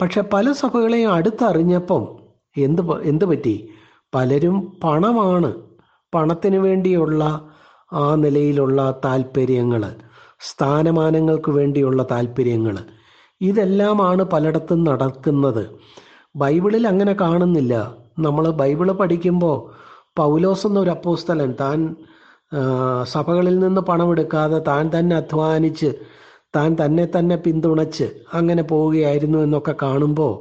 A: പക്ഷെ പല സഭകളെയും അടുത്തറിഞ്ഞപ്പം എന്ത് എന്ത് പറ്റി? പലരും പണമാണ് പണത്തിന് വേണ്ടിയുള്ള ആ നിലയിലുള്ള താല്പര്യങ്ങൾ സ്ഥാനമാനങ്ങൾക്ക് വേണ്ടിയുള്ള താല്പര്യങ്ങൾ ഇതെല്ലാമാണ് പലയിടത്തും നടക്കുന്നത്. ബൈബിളിൽ അങ്ങനെ കാണുന്നില്ല. നമ്മൾ ബൈബിൾ പഠിക്കുമ്പോൾ പൗലോസ് എന്നൊരു അപ്പോസ്തലൻ താൻ സഭകളിൽ നിന്ന് പണമെടുക്കാതെ താൻ തന്നെ അധ്വാനിച്ച് താൻ തന്നെ തന്നെ പിന്തുണച്ച് അങ്ങനെ പോവുകയായിരുന്നു എന്നൊക്കെ കാണുമ്പോൾ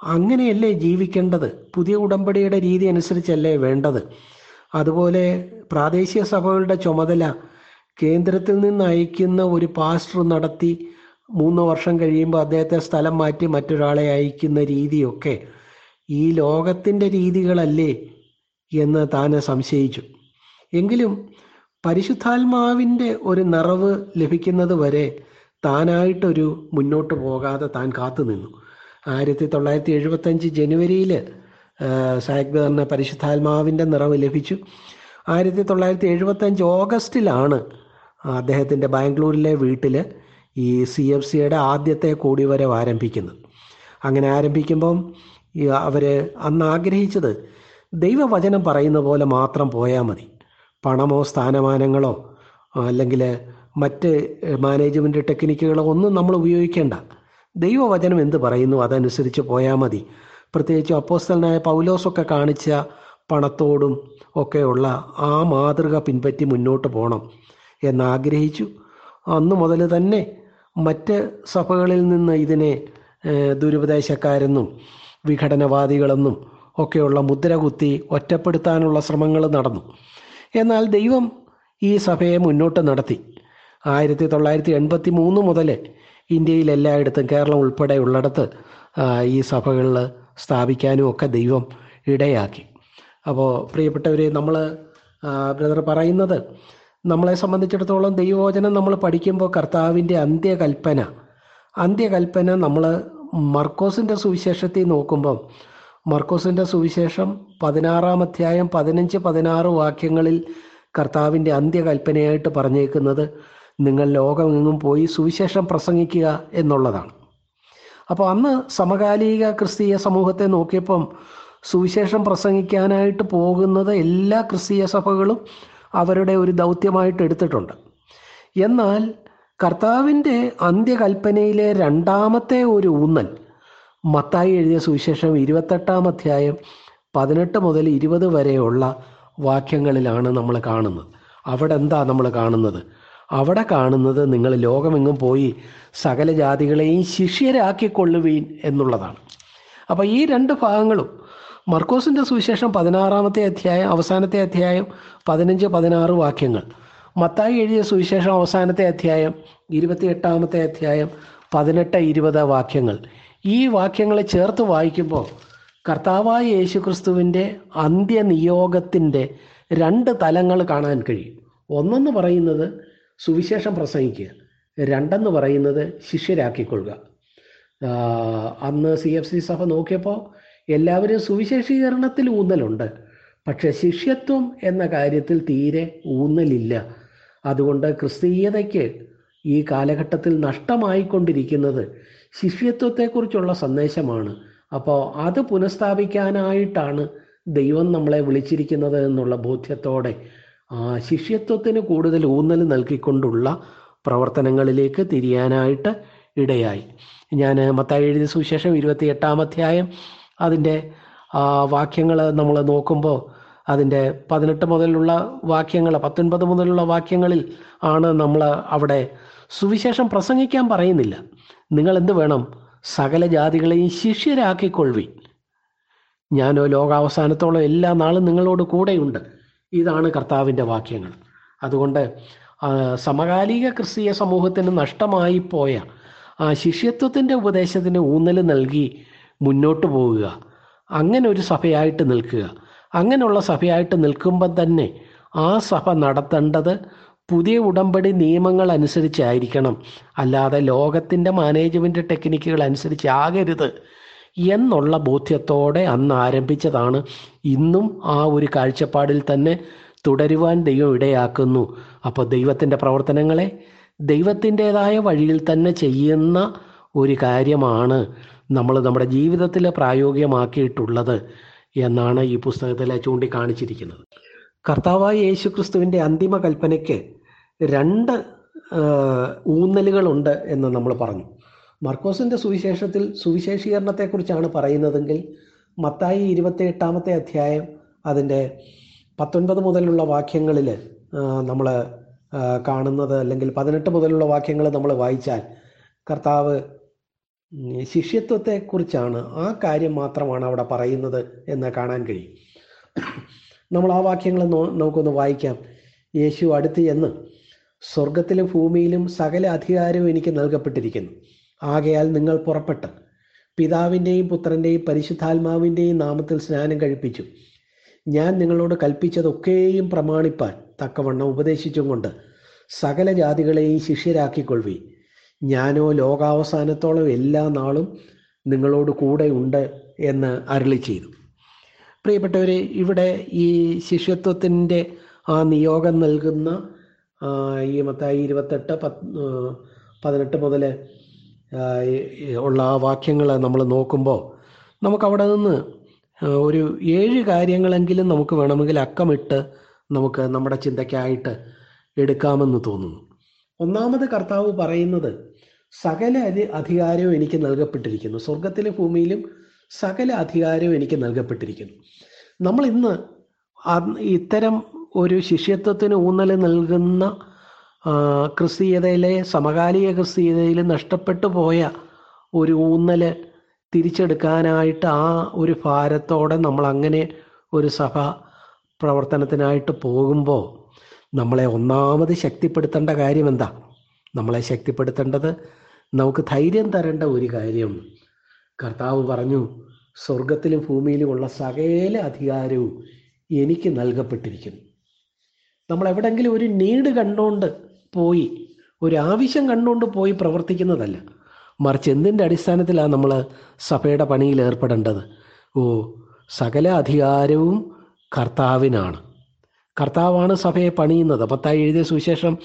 A: അങ്ങനെയല്ലേ ജീവിക്കേണ്ടത്? പുതിയ ഉടമ്പടിയുടെ രീതി അനുസരിച്ചല്ലേ വേണ്ടത്? അതുപോലെ പ്രാദേശിക സഭകളുടെ ചുമതല കേന്ദ്രത്തിൽ നിന്ന് അയക്കുന്ന ഒരു പാസ്റ്റർ നടത്തി മൂന്ന് വർഷം കഴിയുമ്പോൾ അദ്ദേഹത്തെ സ്ഥലം മാറ്റി മറ്റൊരാളെ അയക്കുന്ന രീതിയൊക്കെ ഈ ലോകത്തിന്റെ രീതികളല്ലേ എന്ന് താൻ സംശയിച്ചു. എങ്കിലും പരിശുദ്ധാത്മാവിന്റെ ഒരു നിറവ് ലഭിക്കുന്നത് വരെ താനായിട്ടൊരു മുന്നോട്ട് പോകാതെ താൻ കാത്തു നിന്നു. ആയിരത്തി തൊള്ളായിരത്തി എഴുപത്തഞ്ച് ജനുവരിയിൽ സാഗ്ബറിന് പരിശുദ്ധാത്മാവിന്റെ നിറവ് ലഭിച്ചു. ആയിരത്തി തൊള്ളായിരത്തി എഴുപത്തഞ്ച് ഓഗസ്റ്റിലാണ് അദ്ദേഹത്തിന്റെ ബാംഗ്ലൂരിലെ വീട്ടിൽ ഈ സി എഫ് സിയുടെ ആദ്യത്തെ കൂടിവരവ് ആരംഭിക്കുന്നത്. അങ്ങനെ ആരംഭിക്കുമ്പം അവർ അന്ന് ആഗ്രഹിച്ചത് ദൈവവചനം പറയുന്ന പോലെ മാത്രം പോയാൽ മതി. പണമോ സ്ഥാനമാനങ്ങളോ അല്ലെങ്കിൽ മറ്റ് മാനേജ്മെന്റ് ടെക്നിക്കുകളോ ഒന്നും നമ്മൾ ഉപയോഗിക്കേണ്ട. ദൈവവചനം എന്ത് പറയുന്നു അതനുസരിച്ച് പോയാൽ മതി. പ്രത്യേകിച്ച് അപ്പോസ്തലനായ പൗലോസൊക്കെ കാണിച്ച പണത്തോടും ഒക്കെയുള്ള ആ മാതൃക പിൻപറ്റി മുന്നോട്ട് പോകണം എന്നാഗ്രഹിച്ചു. അന്ന് മുതൽ തന്നെ മറ്റ് സഭകളിൽ നിന്ന് ഇതിനെ ദുരുപദേശക്കാരെന്നും വിഘടനവാദികളെന്നും ഒക്കെയുള്ള മുദ്ര കുത്തി ഒറ്റപ്പെടുത്താനുള്ള ശ്രമങ്ങൾ നടന്നു. എന്നാൽ ദൈവം ഈ സഭയെ മുന്നോട്ട് നടത്തി. ആയിരത്തി തൊള്ളായിരത്തി എൺപത്തി മൂന്ന് മുതൽ ഇന്ത്യയിൽ എല്ലായിടത്തും കേരളം ഉൾപ്പെടെ ഉള്ളിടത്ത് ഈ സഭകളിൽ സ്ഥാപിക്കാനും ഒക്കെ ദൈവം ഇടയാക്കി. അപ്പോൾ പ്രിയപ്പെട്ടവരെ നമ്മൾ ബ്രദർ പറയുന്നത് നമ്മളെ സംബന്ധിച്ചിടത്തോളം ദൈവവചനം നമ്മൾ പഠിക്കുമ്പോൾ കർത്താവിന്റെ അന്ത്യകൽപ്പന അന്ത്യകൽപ്പന നമ്മൾ മർക്കോസിന്റെ സുവിശേഷത്തിൽ നോക്കുമ്പം മർക്കോസിന്റെ സുവിശേഷം പതിനാറാം അധ്യായം പതിനഞ്ച് പതിനാറ് വാക്യങ്ങളിൽ കർത്താവിന്റെ അന്ത്യകൽപ്പനയായിട്ട് പറഞ്ഞേക്കുന്നത് നിങ്ങൾ ലോകമെങ്ങും പോയി സുവിശേഷം പ്രസംഗിക്കുക എന്നുള്ളതാണ്. അപ്പോൾ അന്ന് സമകാലിക ക്രിസ്തീയ സമൂഹത്തെ നോക്കിയപ്പം സുവിശേഷം പ്രസംഗിക്കാനായിട്ട് പോകുന്നത് എല്ലാ ക്രിസ്തീയ സഭകളും അവരുടെ ഒരു ദൗത്യമായിട്ട് എടുത്തിട്ടുണ്ട്. എന്നാൽ കർത്താവിന്റെ അന്ത്യകൽപ്പനയിലെ രണ്ടാമത്തെ ഒരു ഊന്നൽ. മത്തായി എഴുതിയ സുവിശേഷം ഇരുപത്തെട്ടാം അധ്യായം പതിനെട്ട് മുതൽ ഇരുപത് വരെയുള്ള വാക്യങ്ങളിലാണ് നമ്മൾ കാണുന്നത്. അവിടെ എന്താ നമ്മൾ കാണുന്നത്? അവിടെ കാണുന്നത് നിങ്ങൾ ലോകമെങ്ങും പോയി സകല ജാതികളെയും ശിഷ്യരാക്കിക്കൊള്ളുവീൻ എന്നുള്ളതാണ്. അപ്പോൾ ഈ രണ്ട് ഭാഗങ്ങളും മർക്കോസിന്റെ സുവിശേഷം പതിനാറാമത്തെ അധ്യായം അവസാനത്തെ അധ്യായം പതിനഞ്ച് പതിനാറ് വാക്യങ്ങൾ. മത്തായി എഴുതിയ സുവിശേഷം അവസാനത്തെ അധ്യായം ഇരുപത്തിയെട്ടാമത്തെ അധ്യായം പതിനെട്ട് ഇരുപത് വാക്യങ്ങൾ. ഈ വാക്യങ്ങളെ ചേർത്ത് വായിക്കുമ്പോൾ കർത്താവായ യേശുക്രിസ്തുവിന്റെ അന്ത്യനിയോഗത്തിന്റെ രണ്ട് തലങ്ങൾ കാണാൻ കഴിയും. ഒന്നെന്ന് പറയുന്നത് സുവിശേഷം പ്രസംഗിക്കുക. രണ്ടെന്ന് പറയുന്നത് ശിഷ്യരാക്കിക്കൊള്ളുക. അന്ന് സി എഫ് സി സഭ നോക്കിയപ്പോൾ എല്ലാവരും സുവിശേഷീകരണത്തിൽ ഊന്നലുണ്ട്. പക്ഷെ ശിഷ്യത്വം എന്ന കാര്യത്തിൽ തീരെ ഊന്നലില്ല. അതുകൊണ്ട് ക്രിസ്തീയതയ്ക്ക് ഈ കാലഘട്ടത്തിൽ നഷ്ടമായിക്കൊണ്ടിരിക്കുന്നത് ശിഷ്യത്വത്തെക്കുറിച്ചുള്ള സന്ദേശമാണ്. അപ്പോൾ അത് പുനഃസ്ഥാപിക്കാനായിട്ടാണ് ദൈവം നമ്മളെ വിളിച്ചിരിക്കുന്നത് എന്നുള്ള ബോധ്യത്തോടെ ആ ശിഷ്യത്വത്തിന് കൂടുതൽ ഊന്നൽ നൽകിക്കൊണ്ടുള്ള പ്രവർത്തനങ്ങളിലേക്ക് തിരിയാനായിട്ട് ഇടയായി. ഞാൻ മത്തായി എഴുതിയ സുവിശേഷം ഇരുപത്തി എട്ടാം അധ്യായം അതിന്റെ വാക്യങ്ങൾ നമ്മൾ നോക്കുമ്പോൾ അതിന്റെ പതിനെട്ട് മുതലുള്ള വാക്യങ്ങൾ പത്തൊൻപത് മുതലുള്ള വാക്യങ്ങളിൽ ആണ് നമ്മൾ അവിടെ സുവിശേഷം പ്രസംഗിക്കാൻ പറയുന്നില്ല. നിങ്ങൾ എന്ത് വേണം? സകല ജാതികളെയും ശിഷ്യരാക്കിക്കൊള്ളുവിൻ ഞാനോ ലോകാവസാനത്തോളം എല്ലാ നാളും നിങ്ങളോട് കൂടെയുണ്ട്. ഇതാണ് കർത്താവിന്റെ വാക്യങ്ങൾ. അതുകൊണ്ട് സമകാലിക ക്രിസ്തീയ സമൂഹത്തിന് നഷ്ടമായി പോയ ആ ശിഷ്യത്വത്തിന്റെ ഉപദേശത്തിന് ഊന്നൽ നൽകി മുന്നോട്ട് പോവുക. അങ്ങനെ ഒരു സഭയായിട്ട് നിൽക്കുക. അങ്ങനെയുള്ള സഭയായിട്ട് നിൽക്കുമ്പം തന്നെ ആ സഭ നടത്തേണ്ടത് പുതിയ ഉടമ്പടി നിയമങ്ങൾ അനുസരിച്ചായിരിക്കണം. അല്ലാതെ ലോകത്തിന്റെ മാനേജ്മെന്റ് ടെക്നിക്കുകൾ അനുസരിച്ചാകരുത് എന്നുള്ള ബോധ്യത്തോടെ അന്ന് ആരംഭിച്ചതാണ്. ഇന്നും ആ ഒരു കാഴ്ചപ്പാടിൽ തന്നെ തുടരുവാൻ ദൈവം ഇടയാക്കുന്നു. അപ്പോൾ ദൈവത്തിന്റെ പ്രവർത്തനങ്ങളെ ദൈവത്തിന്റെതായ വഴിയിൽ തന്നെ ചെയ്യുന്ന ഒരു കാര്യമാണ് നമ്മൾ നമ്മുടെ ജീവിതത്തിൽ പ്രായോഗികമാക്കിയിട്ടുള്ളത്. എന്നാണ് ഈ പുസ്തകത്തിൽ ചൂണ്ടിക്കാണിച്ചിരിക്കുന്നത്. കർത്താവായ യേശു ക്രിസ്തുവിന്റെ അന്തിമ കൽപ്പനയ്ക്ക് രണ്ട് ഊന്നലുകളുണ്ട് എന്ന് നമ്മൾ പറഞ്ഞു. മർക്കോസിന്റെ സുവിശേഷത്തിൽ സുവിശേഷീകരണത്തെക്കുറിച്ചാണ് പറയുന്നതെങ്കിൽ മത്തായി ഇരുപത്തി എട്ടാമത്തെ അധ്യായം അതിന്റെ പത്തൊൻപത് മുതലുള്ള വാക്യങ്ങളിൽ നമ്മൾ കാണുന്നത് അല്ലെങ്കിൽ പതിനെട്ട് മുതലുള്ള വാക്യങ്ങൾ നമ്മൾ വായിച്ചാൽ കർത്താവ് ശിഷ്യത്വത്തെക്കുറിച്ചാണ് ആ കാര്യം മാത്രമാണ് അവിടെ പറയുന്നത് എന്ന് കാണാൻ കഴിയും. നമ്മൾ ആ വാക്യങ്ങൾ നമുക്കൊന്ന് വായിക്കാം. യേശു അടുത്ത് എന്ന് സ്വർഗത്തിലും ഭൂമിയിലും സകല അധികാരവും എനിക്ക് നൽകപ്പെട്ടിരിക്കുന്നു. ആകയാൽ നിങ്ങൾ പുറപ്പെട്ട്. പിതാവിന്റെയും പുത്രന്റെയും പരിശുദ്ധാത്മാവിന്റെയും നാമത്തിൽ സ്നാനം കഴിപ്പിച്ചു. ഞാൻ നിങ്ങളോട് കൽപ്പിച്ചതൊക്കെയും പ്രമാണിപ്പാൻ തക്കവണ്ണം ഉപദേശിച്ചും കൊണ്ട് സകല ജാതികളെയും ശിഷ്യരാക്കിക്കൊള്ളുവി ഞാനോ ലോകാവസാനത്തോളം എല്ലാ നാളും നിങ്ങളോട് കൂടെ ഉണ്ട് എന്ന് അരളി ചെയ്തു. പ്രിയപ്പെട്ടവരെ ഇവിടെ ഈ ശിഷ്യത്വത്തിന്റെ ആ നിയോഗം നൽകുന്ന ഈ മത്തായി ഇരുപത്തെട്ട് പത്ത് പതിനെട്ട് മുതൽ ഉള്ള ആ വാക്യങ്ങൾ നമ്മൾ നോക്കുമ്പോൾ നമുക്കവിടെ നിന്ന് ഒരു ഏഴ് കാര്യങ്ങളെങ്കിലും നമുക്ക് വേണമെങ്കിൽ അക്കമിട്ട് നമുക്ക് നമ്മുടെ ചിന്തയ്ക്കായിട്ട് എടുക്കാമെന്ന് തോന്നുന്നു. ഒന്നാമത് കർത്താവ് പറയുന്നത് സകല അധി അധികാരവും എനിക്ക് നൽകപ്പെട്ടിരിക്കുന്നു. സ്വർഗത്തിലും ഭൂമിയിലും സകല അധികാരവും എനിക്ക് നൽകപ്പെട്ടിരിക്കുന്നു. നമ്മൾ ഇന്ന് ഇത്തരം ഒരു ശിഷ്യത്വത്തിന് ഊന്നൽ നൽകുന്ന ക്രിസ്തീയതയിലെ സമകാലിക ക്രിസ്തീയതയിൽ നഷ്ടപ്പെട്ടു പോയ ഒരു ഊന്നൽ തിരിച്ചെടുക്കാനായിട്ട് ആ ഒരു ഭാരത്തോടെ നമ്മൾ അങ്ങനെ ഒരു സഭ പ്രവർത്തനത്തിനായിട്ട് പോകുമ്പോൾ നമ്മളെ ഒന്നാമത് ശക്തിപ്പെടുത്തേണ്ട കാര്യം എന്താ നമ്മളെ ശക്തിപ്പെടുത്തേണ്ടത് നമുക്ക് ധൈര്യം തരേണ്ട ഒരു കാര്യം. കർത്താവ് പറഞ്ഞു സ്വർഗത്തിലും ഭൂമിയിലുമുള്ള സകല അധികാരവും എനിക്ക് നൽകപ്പെട്ടിരിക്കുന്നു. നമ്മൾ എവിടെങ്കിലും ഒരു നീട് കണ്ടുകൊണ്ട് പോയി ഒരു ആവശ്യം കണ്ടുകൊണ്ട് പോയി പ്രവർത്തിക്കുന്നതല്ല. മറിച്ച് എന്തിന്റെ അടിസ്ഥാനത്തിലാണ് നമ്മൾ സഭയുടെ പണിയിൽ ഏർപ്പെടേണ്ടത്? ഓ സകല അധികാരവും കർത്താവിനാണ്. കർത്താവാണ് സഭയെ പണിയുന്നത്. പത്തായി എഴുതിയ സുവിശേഷം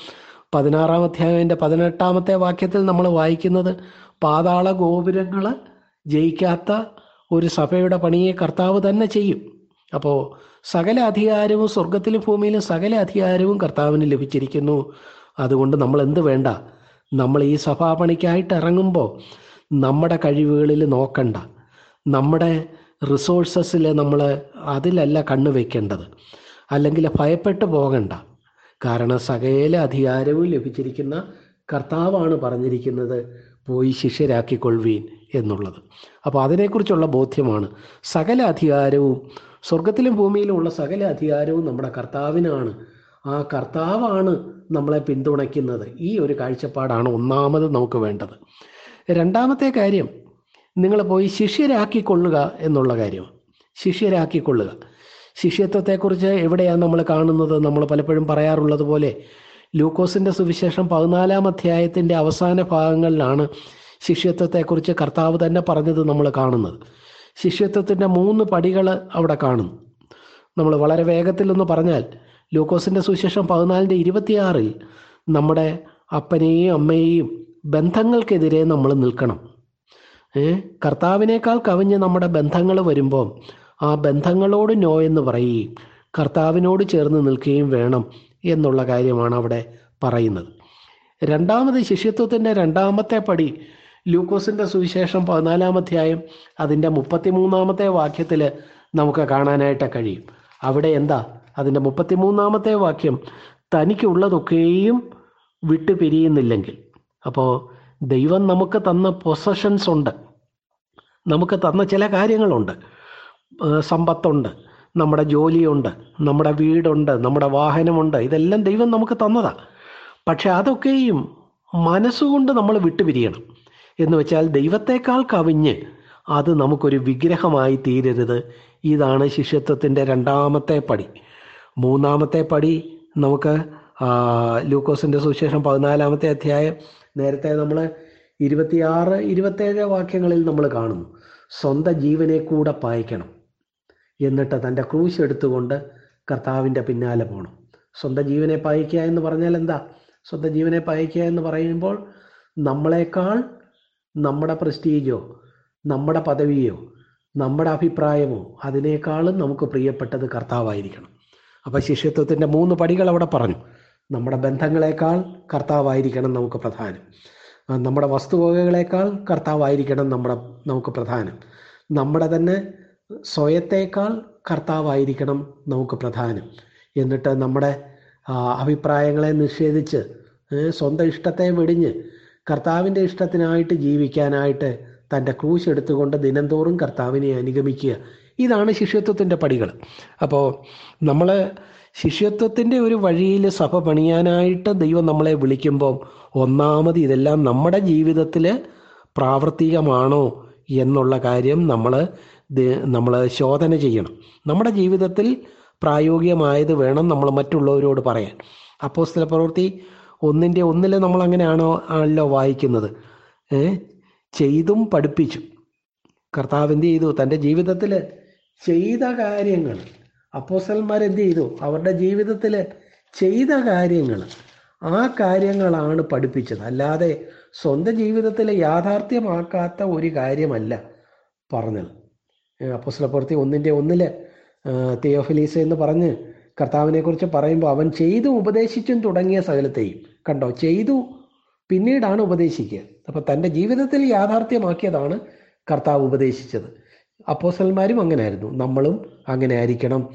A: പതിനാറാം അധ്യായത്തിന്റെ പതിനെട്ടാമത്തെ വാക്യത്തിൽ നമ്മൾ വായിക്കുന്നത് പാതാള ഗോപുരങ്ങൾ ജയിക്കാത്ത ഒരു സഭയുടെ പണിയെ കർത്താവ് തന്നെ ചെയ്യും. അപ്പോൾ സകല അധികാരവും സ്വർഗത്തിലും ഭൂമിയിലും സകല അധികാരവും കർത്താവിന് ലഭിച്ചിരിക്കുന്നു. അതുകൊണ്ട് നമ്മൾ എന്ത് വേണ്ട? നമ്മൾ ഈ സഭാപണിക്കായിട്ട് ഇറങ്ങുമ്പോൾ നമ്മുടെ കഴിവുകളിൽ നോക്കണ്ട. നമ്മുടെ റിസോഴ്സസിൽ നമ്മൾ അതിലല്ല കണ്ണു വയ്ക്കേണ്ടത് അല്ലെങ്കിൽ ഭയപ്പെട്ടു പോകണ്ട. കാരണം സകല അധികാരവും ലഭിച്ചിരിക്കുന്ന കർത്താവാണ് പറഞ്ഞിരിക്കുന്നത് പോയി ശിഷ്യരാക്കിക്കൊള്ളുവീൻ എന്നുള്ളത്. അപ്പോൾ അതിനെക്കുറിച്ചുള്ള ബോധ്യമാണ്. സകല അധികാരവും സ്വർഗത്തിലും ഭൂമിയിലുമുള്ള സകല അധികാരവും നമ്മുടെ കർത്താവിനാണ്. ആ കർത്താവാണ് നമ്മളെ പിന്തുണയ്ക്കുന്നത്. ഈ ഒരു കാഴ്ചപ്പാടാണ് ഒന്നാമത് നമുക്ക് വേണ്ടത്. രണ്ടാമത്തെ കാര്യം നിങ്ങൾ പോയി ശിഷ്യരാക്കിക്കൊള്ളുക എന്നുള്ള കാര്യം. ശിഷ്യരാക്കിക്കൊള്ളുക. ശിഷ്യത്വത്തെക്കുറിച്ച് എവിടെയാണ് നമ്മൾ കാണുന്നത്? നമ്മൾ പലപ്പോഴും പറയാറുള്ളത് പോലെ ലൂക്കോസിന്റെ സുവിശേഷം പതിനാലാം അധ്യായത്തിന്റെ അവസാന ഭാഗങ്ങളിലാണ് ശിഷ്യത്വത്തെക്കുറിച്ച് കർത്താവ് തന്നെ പറഞ്ഞത് നമ്മൾ കാണുന്നത്. ശിഷ്യത്വത്തിന്റെ മൂന്ന് പടികൾ അവിടെ കാണുന്നു. നമ്മൾ വളരെ വേഗത്തിൽ ഒന്ന് പറഞ്ഞാൽ ലൂക്കോസിന്റെ സുവിശേഷം പതിനാലിന്റെ ഇരുപത്തിയാറിൽ നമ്മുടെ അപ്പനെയും അമ്മയെയും ബന്ധങ്ങൾക്കെതിരെ നമ്മൾ നിൽക്കണം. ഏ? കർത്താവിനേക്കാൾ കവിഞ്ഞ് നമ്മുടെ ബന്ധങ്ങൾ വരുമ്പോൾ ആ ബന്ധങ്ങളോട് നോ എന്ന് പറയുകയും കർത്താവിനോട് ചേർന്ന് നിൽക്കുകയും വേണം എന്നുള്ള കാര്യമാണ് അവിടെ പറയുന്നത്. രണ്ടാമത് ശിഷ്യത്വത്തിന്റെ രണ്ടാമത്തെ പടി ലൂക്കോസിന്റെ സുവിശേഷം പതിനാലാം അധ്യായം അതിന്റെ മുപ്പത്തിമൂന്നാമത്തെ വാക്യത്തിൽ നമുക്ക് കാണാനായിട്ട് കഴിയും. അവിടെ എന്താ? അതിന്റെ മുപ്പത്തിമൂന്നാമത്തെ വാക്യം തനിക്കുള്ളതൊക്കെയും വിട്ടു പിരിയുന്നില്ലെങ്കിൽ. അപ്പോൾ ദൈവം നമുക്ക് തന്ന പൊസഷൻസ് ഉണ്ട്. നമുക്ക് തന്ന ചില കാര്യങ്ങളുണ്ട്. സമ്പത്തുണ്ട് നമ്മുടെ ജോലിയുണ്ട് നമ്മുടെ വീടുണ്ട് നമ്മുടെ വാഹനമുണ്ട് ഇതെല്ലാം ദൈവം നമുക്ക് തന്നതാണ് പക്ഷെ അതൊക്കെയും മനസ്സുകൊണ്ട് നമ്മൾ വിട്ടുപിരിയണം. എന്ന് വെച്ചാൽ ദൈവത്തെക്കാൾ കവിഞ്ഞ് അത് നമുക്കൊരു വിഗ്രഹമായി തീരരുത്. ഇതാണ് ശിഷ്യത്വത്തിന്റെ രണ്ടാമത്തെ പടി. മൂന്നാമത്തെ പടി നമുക്ക് ലൂക്കോസിന്റെ സുവിശേഷം പതിനാലാമത്തെ അധ്യായം നേരത്തെ നമ്മൾ ഇരുപത്തിയാറ് ഇരുപത്തേഴ് വാക്യങ്ങളിൽ നമ്മൾ കാണുന്നു. സ്വന്തം ജീവനെ കൂടെ പായിക്കണം. എന്നിട്ട് തന്റെ ക്രൂശ് എടുത്തുകൊണ്ട് കർത്താവിന്റെ പിന്നാലെ പോകണം സ്വന്തം ജീവനെ പായിക്കുക എന്ന് പറഞ്ഞാൽ എന്താ? സ്വന്തം ജീവനെ പായിക്കുക എന്ന് പറയുമ്പോൾ നമ്മളെക്കാൾ നമ്മുടെ പ്രസ്റ്റീജോ നമ്മുടെ പദവിയോ നമ്മുടെ അഭിപ്രായമോ അതിനേക്കാളും നമുക്ക് പ്രിയപ്പെട്ടത് കർത്താവായിരിക്കണം. അപ്പോൾ ശിഷ്യത്വത്തിന്റെ മൂന്ന് പടികൾ അവിടെ പറഞ്ഞു. നമ്മുടെ ബന്ധങ്ങളെക്കാൾ കർത്താവായിരിക്കണം നമുക്ക് പ്രധാനം. നമ്മുടെ വസ്തുവകകളെക്കാൾ കർത്താവായിരിക്കണം നമ്മുടെ നമുക്ക് പ്രധാനം. നമ്മുടെ തന്നെ സ്വയത്തേക്കാൾ കർത്താവായിരിക്കണം നമുക്ക് പ്രധാനം. എന്നിട്ട് നമ്മുടെ അഭിപ്രായങ്ങളെ നിഷേധിച്ച് സ്വന്തം ഇഷ്ടത്തെ വെടിഞ്ഞ് കർത്താവിന്റെ ഇഷ്ടത്തിനായിട്ട് ജീവിക്കാനായിട്ട് തന്റെ ക്രൂശ് എടുത്തുകൊണ്ട് ദിനംതോറും കർത്താവിനെ അനുഗമിക്കുക. ഇതാണ് ശിഷ്യത്വത്തിന്റെ പടികൾ. അപ്പോൾ നമ്മൾ ശിഷ്യത്വത്തിന്റെ ഒരു വഴിയിൽ സഭ പണിയാനായിട്ട് ദൈവം നമ്മളെ വിളിക്കുമ്പോൾ ഒന്നാമത് ഇതെല്ലാം നമ്മുടെ ജീവിതത്തിൽ പ്രാവർത്തികമാണോ എന്നുള്ള കാര്യം നമ്മൾ നമ്മൾ ശോധന ചെയ്യണം. നമ്മുടെ ജീവിതത്തിൽ പ്രായോഗികമായത് വേണം നമ്മൾ മറ്റുള്ളവരോട് പറയാൻ. അപ്പോൾ സ്ഥല പ്രവൃത്തി ഒന്നിന്റെ ഒന്നിൽ നമ്മൾ അങ്ങനെയാണോ ആണല്ലോ വായിക്കുന്നത്? ചെയ്തും പഠിപ്പിച്ചു. കർത്താവ് എന്ത് ചെയ്തു? തന്റെ ജീവിതത്തിൽ ചെയ്ത കാര്യങ്ങൾ. അപ്പോസ്റ്റലന്മാർ എന്ത് ചെയ്തു? അവരുടെ ജീവിതത്തിൽ ചെയ്ത കാര്യങ്ങൾ. ആ കാര്യങ്ങളാണ് പഠിപ്പിച്ചത്. അല്ലാതെ സ്വന്തം ജീവിതത്തിൽ യാഥാർത്ഥ്യമാക്കാത്ത ഒരു കാര്യമല്ല പറഞ്ഞത്. അപ്പോസ്തല പ്രവൃത്തി ഒന്നിന്റെ ഒന്നിൽ തിയോഫിലീസ് എന്ന് പറഞ്ഞ് കർത്താവിനെക്കുറിച്ച് പറയുമ്പോൾ അവൻ ചെയ്തു ഉപദേശിച്ചും തുടങ്ങിയ സകലത്തെയും. കണ്ടോ? ചെയ്തു പിന്നീടാണ് ഉപദേശിക്കുക. അപ്പോൾ തന്റെ ജീവിതത്തിൽ യാഥാർത്ഥ്യമാക്കിയതാണ് കർത്താവ് ഉപദേശിച്ചത്. അപ്പോസന്മാരും അങ്ങനെയായിരുന്നു. നമ്മളും അങ്ങനെ ആയിരിക്കണം.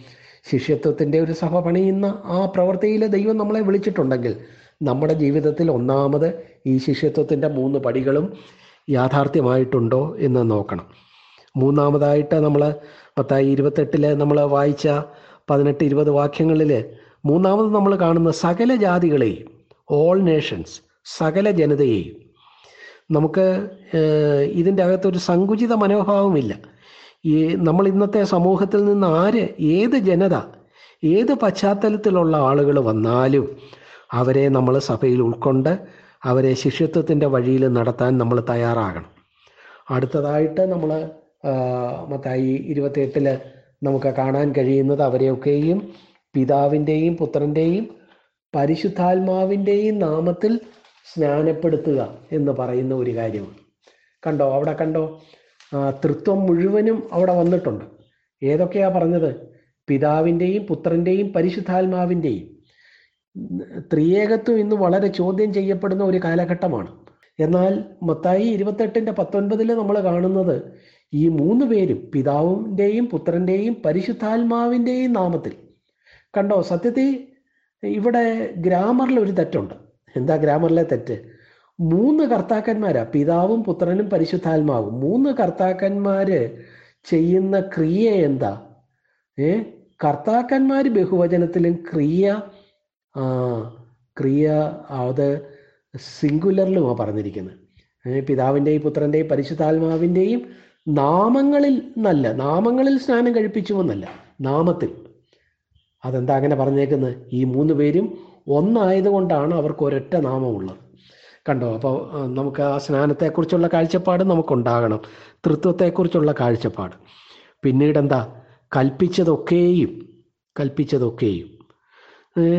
A: ശിഷ്യത്വത്തിന്റെ ഒരു സഭ പണിയുന്ന ആ പ്രവൃത്തിയിൽ ദൈവം നമ്മളെ വിളിച്ചിട്ടുണ്ടെങ്കിൽ നമ്മുടെ ജീവിതത്തിൽ ഒന്നാമത് ഈ ശിഷ്യത്വത്തിന്റെ മൂന്ന് പടികളും യാഥാർത്ഥ്യമായിട്ടുണ്ടോ എന്ന് നോക്കണം. മൂന്നാമതായിട്ട് നമ്മൾ പത്തായി ഇരുപത്തെട്ടിൽ നമ്മൾ വായിച്ച പതിനെട്ട് ഇരുപത് വാക്യങ്ങളിൽ മൂന്നാമത് നമ്മൾ കാണുന്ന സകല ജാതികളെയും ഓൾ നേഷൻസ് സകല ജനതയെയും. നമുക്ക് ഇതിന്റെ അകത്തൊരു സങ്കുചിത മനോഭാവമില്ല. ഈ നമ്മൾ ഇന്നത്തെ സമൂഹത്തിൽ നിന്ന് ആര് ഏത് ജനത ഏത് പശ്ചാത്തലത്തിലുള്ള ആളുകൾ വന്നാലും അവരെ നമ്മൾ സഭയിൽ ഉൾക്കൊണ്ട് അവരെ ശിഷ്യത്വത്തിന്റെ വഴിയിൽ നടത്താൻ നമ്മൾ തയ്യാറാകണം. അടുത്തതായിട്ട് നമ്മൾ മത്തായി ഇരുപത്തിയെട്ടിൽ നമുക്ക് കാണാൻ കഴിയുന്നത് അവരെയൊക്കെയും പിതാവിന്റെയും പുത്രന്റെയും പരിശുദ്ധാത്മാവിന്റെയും നാമത്തിൽ സ്നാനപ്പെടുത്തുക എന്ന് പറയുന്ന ഒരു കാര്യമാണ്. കണ്ടോ? അവിടെ കണ്ടോ? തൃത്വം മുഴുവനും അവിടെ വന്നിട്ടുണ്ട്. ഏതൊക്കെയാ പറഞ്ഞത്? പിതാവിന്റെയും പുത്രന്റെയും പരിശുദ്ധാത്മാവിന്റെയും. ത്രിയേകത്വം ഇന്ന് വളരെ ചോദ്യം ചെയ്യപ്പെടുന്ന ഒരു കാലഘട്ടമാണ്. എന്നാൽ മത്തായി ഇരുപത്തെട്ടിന്റെ പത്തൊൻപതിൽ നമ്മൾ കാണുന്നത് ഈ മൂന്ന് പേരും പിതാവിന്റെയും പുത്രന്റെയും പരിശുദ്ധാത്മാവിന്റെയും നാമത്തിൽ. കണ്ടോ സത്യത്തിൽ ഇവിടെ ഗ്രാമറിൽ ഒരു തെറ്റുണ്ട്. എന്താ ഗ്രാമറിലെ തെറ്റ്? മൂന്ന് കർത്താക്കന്മാരാ പിതാവും പുത്രനും പരിശുദ്ധാത്മാവും. മൂന്ന് കർത്താക്കന്മാര് ചെയ്യുന്ന ക്രിയ എന്താ? ഏ? കർത്താക്കന്മാർ ബഹുവചനത്തിലും ക്രിയ ക്രിയ അത് സിംഗുലറിലുമാണ് പറഞ്ഞിരിക്കുന്നത്. പിതാവിന്റെയും പുത്രന്റെയും പരിശുദ്ധാത്മാവിന്റെയും നാമങ്ങളിൽ നല്ല നാമങ്ങളിൽ സ്നാനം കഴിപ്പിച്ചുവെന്നല്ല നാമത്തിൽ. അതെന്താ അങ്ങനെ പറഞ്ഞേക്കുന്നത്? ഈ മൂന്ന് പേരും ഒന്നായതുകൊണ്ടാണ് അവർക്ക് ഒരൊറ്റ നാമമുള്ളത്. കണ്ടോ? അപ്പോൾ നമുക്ക് ആ സ്നാനത്തെക്കുറിച്ചുള്ള കാഴ്ചപ്പാട് നമുക്കുണ്ടാകണം. തൃത്വത്തെക്കുറിച്ചുള്ള കാഴ്ചപ്പാട്. പിന്നീട് എന്താ കൽപ്പിച്ചതൊക്കെയും. കൽപ്പിച്ചതൊക്കെയും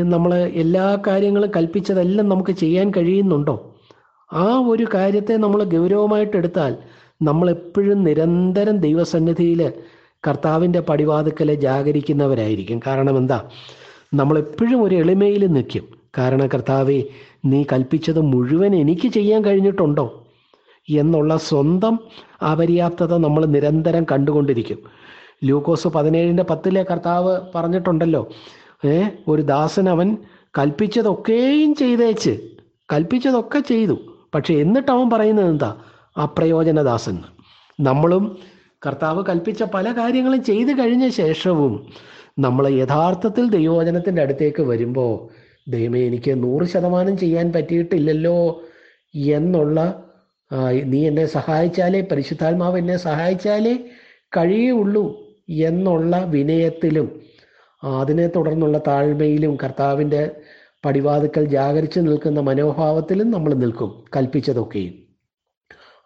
A: നമ്മൾ എല്ലാ കാര്യങ്ങളും കൽപ്പിച്ചതെല്ലാം നമുക്ക് ചെയ്യാൻ കഴിയുന്നുണ്ടോ? ആ ഒരു കാര്യത്തെ നമ്മൾ ഗൗരവമായിട്ട് എടുത്താൽ നമ്മൾ എപ്പോഴും നിരന്തരം ദൈവസന്നിധിയിൽ കർത്താവിന്റെ പടിവാതുക്കലെ ജാഗരിക്കുന്നവരായിരിക്കും. കാരണം എന്താ? നമ്മളെപ്പോഴും ഒരു എളിമയിൽ നിൽക്കും. കാരണം കർത്താവെ നീ കൽപ്പിച്ചത് മുഴുവൻ എനിക്ക് ചെയ്യാൻ കഴിഞ്ഞിട്ടുണ്ടോ? എന്നുള്ള സ്വന്തം അപര്യാപ്തത നമ്മൾ നിരന്തരം കണ്ടുകൊണ്ടിരിക്കും. ലൂക്കോസ് പതിനേഴിന്റെ പത്തിലെ കർത്താവ് പറഞ്ഞിട്ടുണ്ടല്ലോ ഏ ഒരു ദാസൻ അവൻ കൽപ്പിച്ചതൊക്കെയും ചെയ്തേച്ച് കൽപ്പിച്ചതൊക്കെ ചെയ്തു. പക്ഷെ എന്നിട്ട് അവൻ പറയുന്നത് എന്താ? അപ്രയോജനദാസൻ. നമ്മളും കർത്താവ് കൽപ്പിച്ച പല കാര്യങ്ങളും ചെയ്തു കഴിഞ്ഞ ശേഷവും നമ്മൾ യഥാർത്ഥത്തിൽ ദൈവവചനത്തിന്റെ അടുത്തേക്ക് വരുമ്പോൾ ദൈവമേ എനിക്ക് നൂറ് ശതമാനം ചെയ്യാൻ പറ്റിയിട്ടില്ലല്ലോ എന്നുള്ള നീ എന്നെ സഹായിച്ചാലേ പരിശുദ്ധാത്മാവ് എന്നെ സഹായിച്ചാലേ കഴിയുള്ളൂ എന്നുള്ള വിനയത്തിലും അതിനെ തുടർന്നുള്ള താഴ്മയിലും കർത്താവിന്റെ പടിവാതുക്കൽ ജാഗരിച്ചു നിൽക്കുന്ന മനോഭാവത്തിലും നമ്മൾ നിൽക്കും കൽപ്പിച്ചതൊക്കെയും.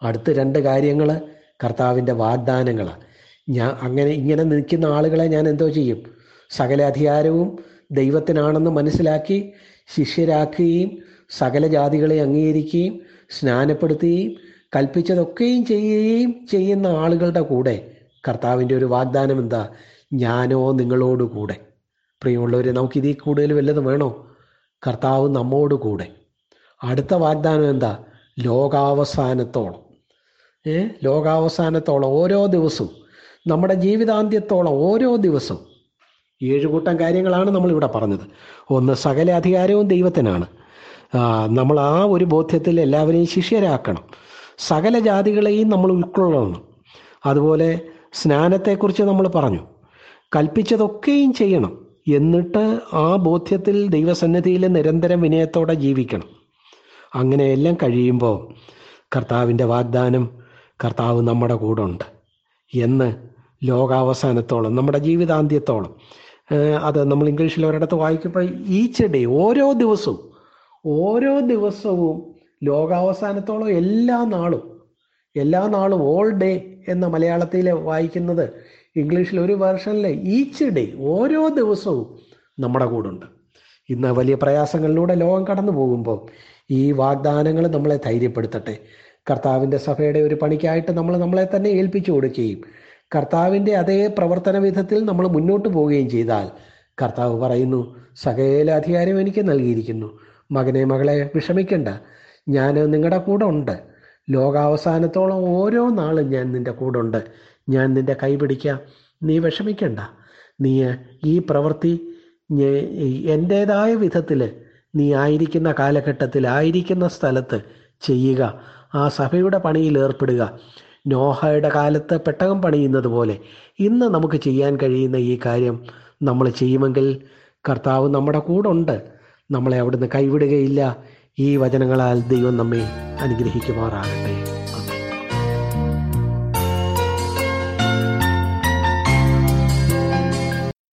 A: അടുത്ത രണ്ട് കാര്യങ്ങൾ കർത്താവിന്റെ വാഗ്ദാനങ്ങളാണ് ഞാൻ അങ്ങനെ ഇങ്ങനെ നിൽക്കുന്ന ആളുകളെ ഞാൻ എന്തോ ചെയ്യും? സകല അധികാരവും ദൈവത്തിനാണെന്ന് മനസ്സിലാക്കി ശിഷ്യരാക്കുകയും സകല ജാതികളെ അംഗീകരിക്കുകയും സ്നാനപ്പെടുത്തുകയും കൽപ്പിച്ചതൊക്കെയും ചെയ്യുകയും ചെയ്യുന്ന ആളുകളുടെ കൂടെ കർത്താവിന്റെ ഒരു വാഗ്ദാനം എന്താ? ഞാനോ നിങ്ങളോട് കൂടെ. പ്രിയമുള്ളവർ നമുക്ക് കൂടുതൽ വല്ലതും വേണോ? കർത്താവ് നമ്മോട് കൂടെ. അടുത്ത വാഗ്ദാനം എന്താ? ലോകാവസാനത്തോളം. ഏ? ലോകാവസാനത്തോളം ഓരോ ദിവസവും നമ്മുടെ ജീവിതാന്ത്യത്തോളം ഓരോ ദിവസവും ഏഴ് കൂട്ടം കാര്യങ്ങളാണ് നമ്മളിവിടെ പറഞ്ഞത്. ഒന്ന് സകല അധികാരവും ദൈവത്തിനാണ്. നമ്മൾ ആ ഒരു ബോധ്യത്തിൽ എല്ലാവരെയും ശിഷ്യരാക്കണം. സകല ജാതികളെയും നമ്മൾ ഉൾക്കൊള്ളണം. അതുപോലെ സ്നാനത്തെക്കുറിച്ച് നമ്മൾ പറഞ്ഞു. കൽപ്പിച്ചതൊക്കെയും ചെയ്യണം. എന്നിട്ട് ആ ബോധ്യത്തിൽ ദൈവസന്നിധിയിൽ നിരന്തരം വിനയത്തോടെ ജീവിക്കണം. അങ്ങനെയെല്ലാം കഴിയുമ്പോൾ കർത്താവിന്റെ വാഗ്ദാനം കർത്താവ് നമ്മുടെ കൂടെ ഉണ്ട് എന്ന് ലോകാവസാനത്തോളം നമ്മുടെ ജീവിതാന്ത്യത്തോളം. അത് നമ്മൾ ഇംഗ്ലീഷിൽ ഒരിടത്ത് വായിക്കുമ്പോൾ ഈച്ച് ഡേ ഓരോ ദിവസവും ഓരോ ദിവസവും ലോകാവസാനത്തോളം എല്ലാ നാളും എല്ലാ നാളും ഓൾ ഡേ എന്ന മലയാളത്തിൽ വായിക്കുന്നത് ഇംഗ്ലീഷിൽ ഒരു വേർഷനിലെ ഈച്ച് ഡേ ഓരോ ദിവസവും നമ്മുടെ കൂടെ ഉണ്ട് ഇന്ന് വലിയ പ്രയാസങ്ങളിലൂടെ ലോകം കടന്നു പോകുമ്പോൾ ഈ വാഗ്ദാനങ്ങൾ നമ്മളെ ധൈര്യപ്പെടുത്തട്ടെ. കർത്താവിന്റെ സഭയുടെ ഒരു പണിക്കായിട്ട് നമ്മൾ നമ്മളെ തന്നെ ഏൽപ്പിച്ചു കൊടുക്കുകയും കർത്താവിന്റെ അതേ പ്രവർത്തന വിധത്തിൽ നമ്മൾ മുന്നോട്ട് പോവുകയും ചെയ്താൽ കർത്താവ് പറയുന്നു സകല അധികാരം എനിക്ക് നൽകിയിരിക്കുന്നു. മകനെ മകളെ വിഷമിക്കണ്ട. ഞാൻ നിങ്ങളുടെ കൂടെ ഉണ്ട്. ലോകാവസാനത്തോളം ഓരോ നാളും ഞാൻ നിന്റെ കൂടെ ഉണ്ട്. ഞാൻ നിന്റെ കൈ പിടിക്കാം. നീ വിഷമിക്കണ്ട. നീ ഈ പ്രവൃത്തി എന്റേതായ വിധത്തിൽ നീ ആയിരിക്കുന്ന കാലഘട്ടത്തിൽ ആയിരിക്കുന്ന സ്ഥലത്ത് ചെയ്യുക. ആ സഭയുടെ പണിയിൽ ഏർപ്പെടുക. നോഹയുടെ കാലത്ത് പെട്ടകം പണിയുന്നത് പോലെ ഇന്ന് നമുക്ക് ചെയ്യാൻ കഴിയുന്ന ഈ കാര്യം നമ്മൾ ചെയ്യുമെങ്കിൽ കർത്താവ് നമ്മുടെ കൂടെ ഉണ്ട്. നമ്മളെ അവിടുന്ന് കൈവിടുകയില്ല. ഈ വചനങ്ങളാൽ ദൈവം നമ്മെ അനുഗ്രഹിക്കുമാറാകട്ടെ.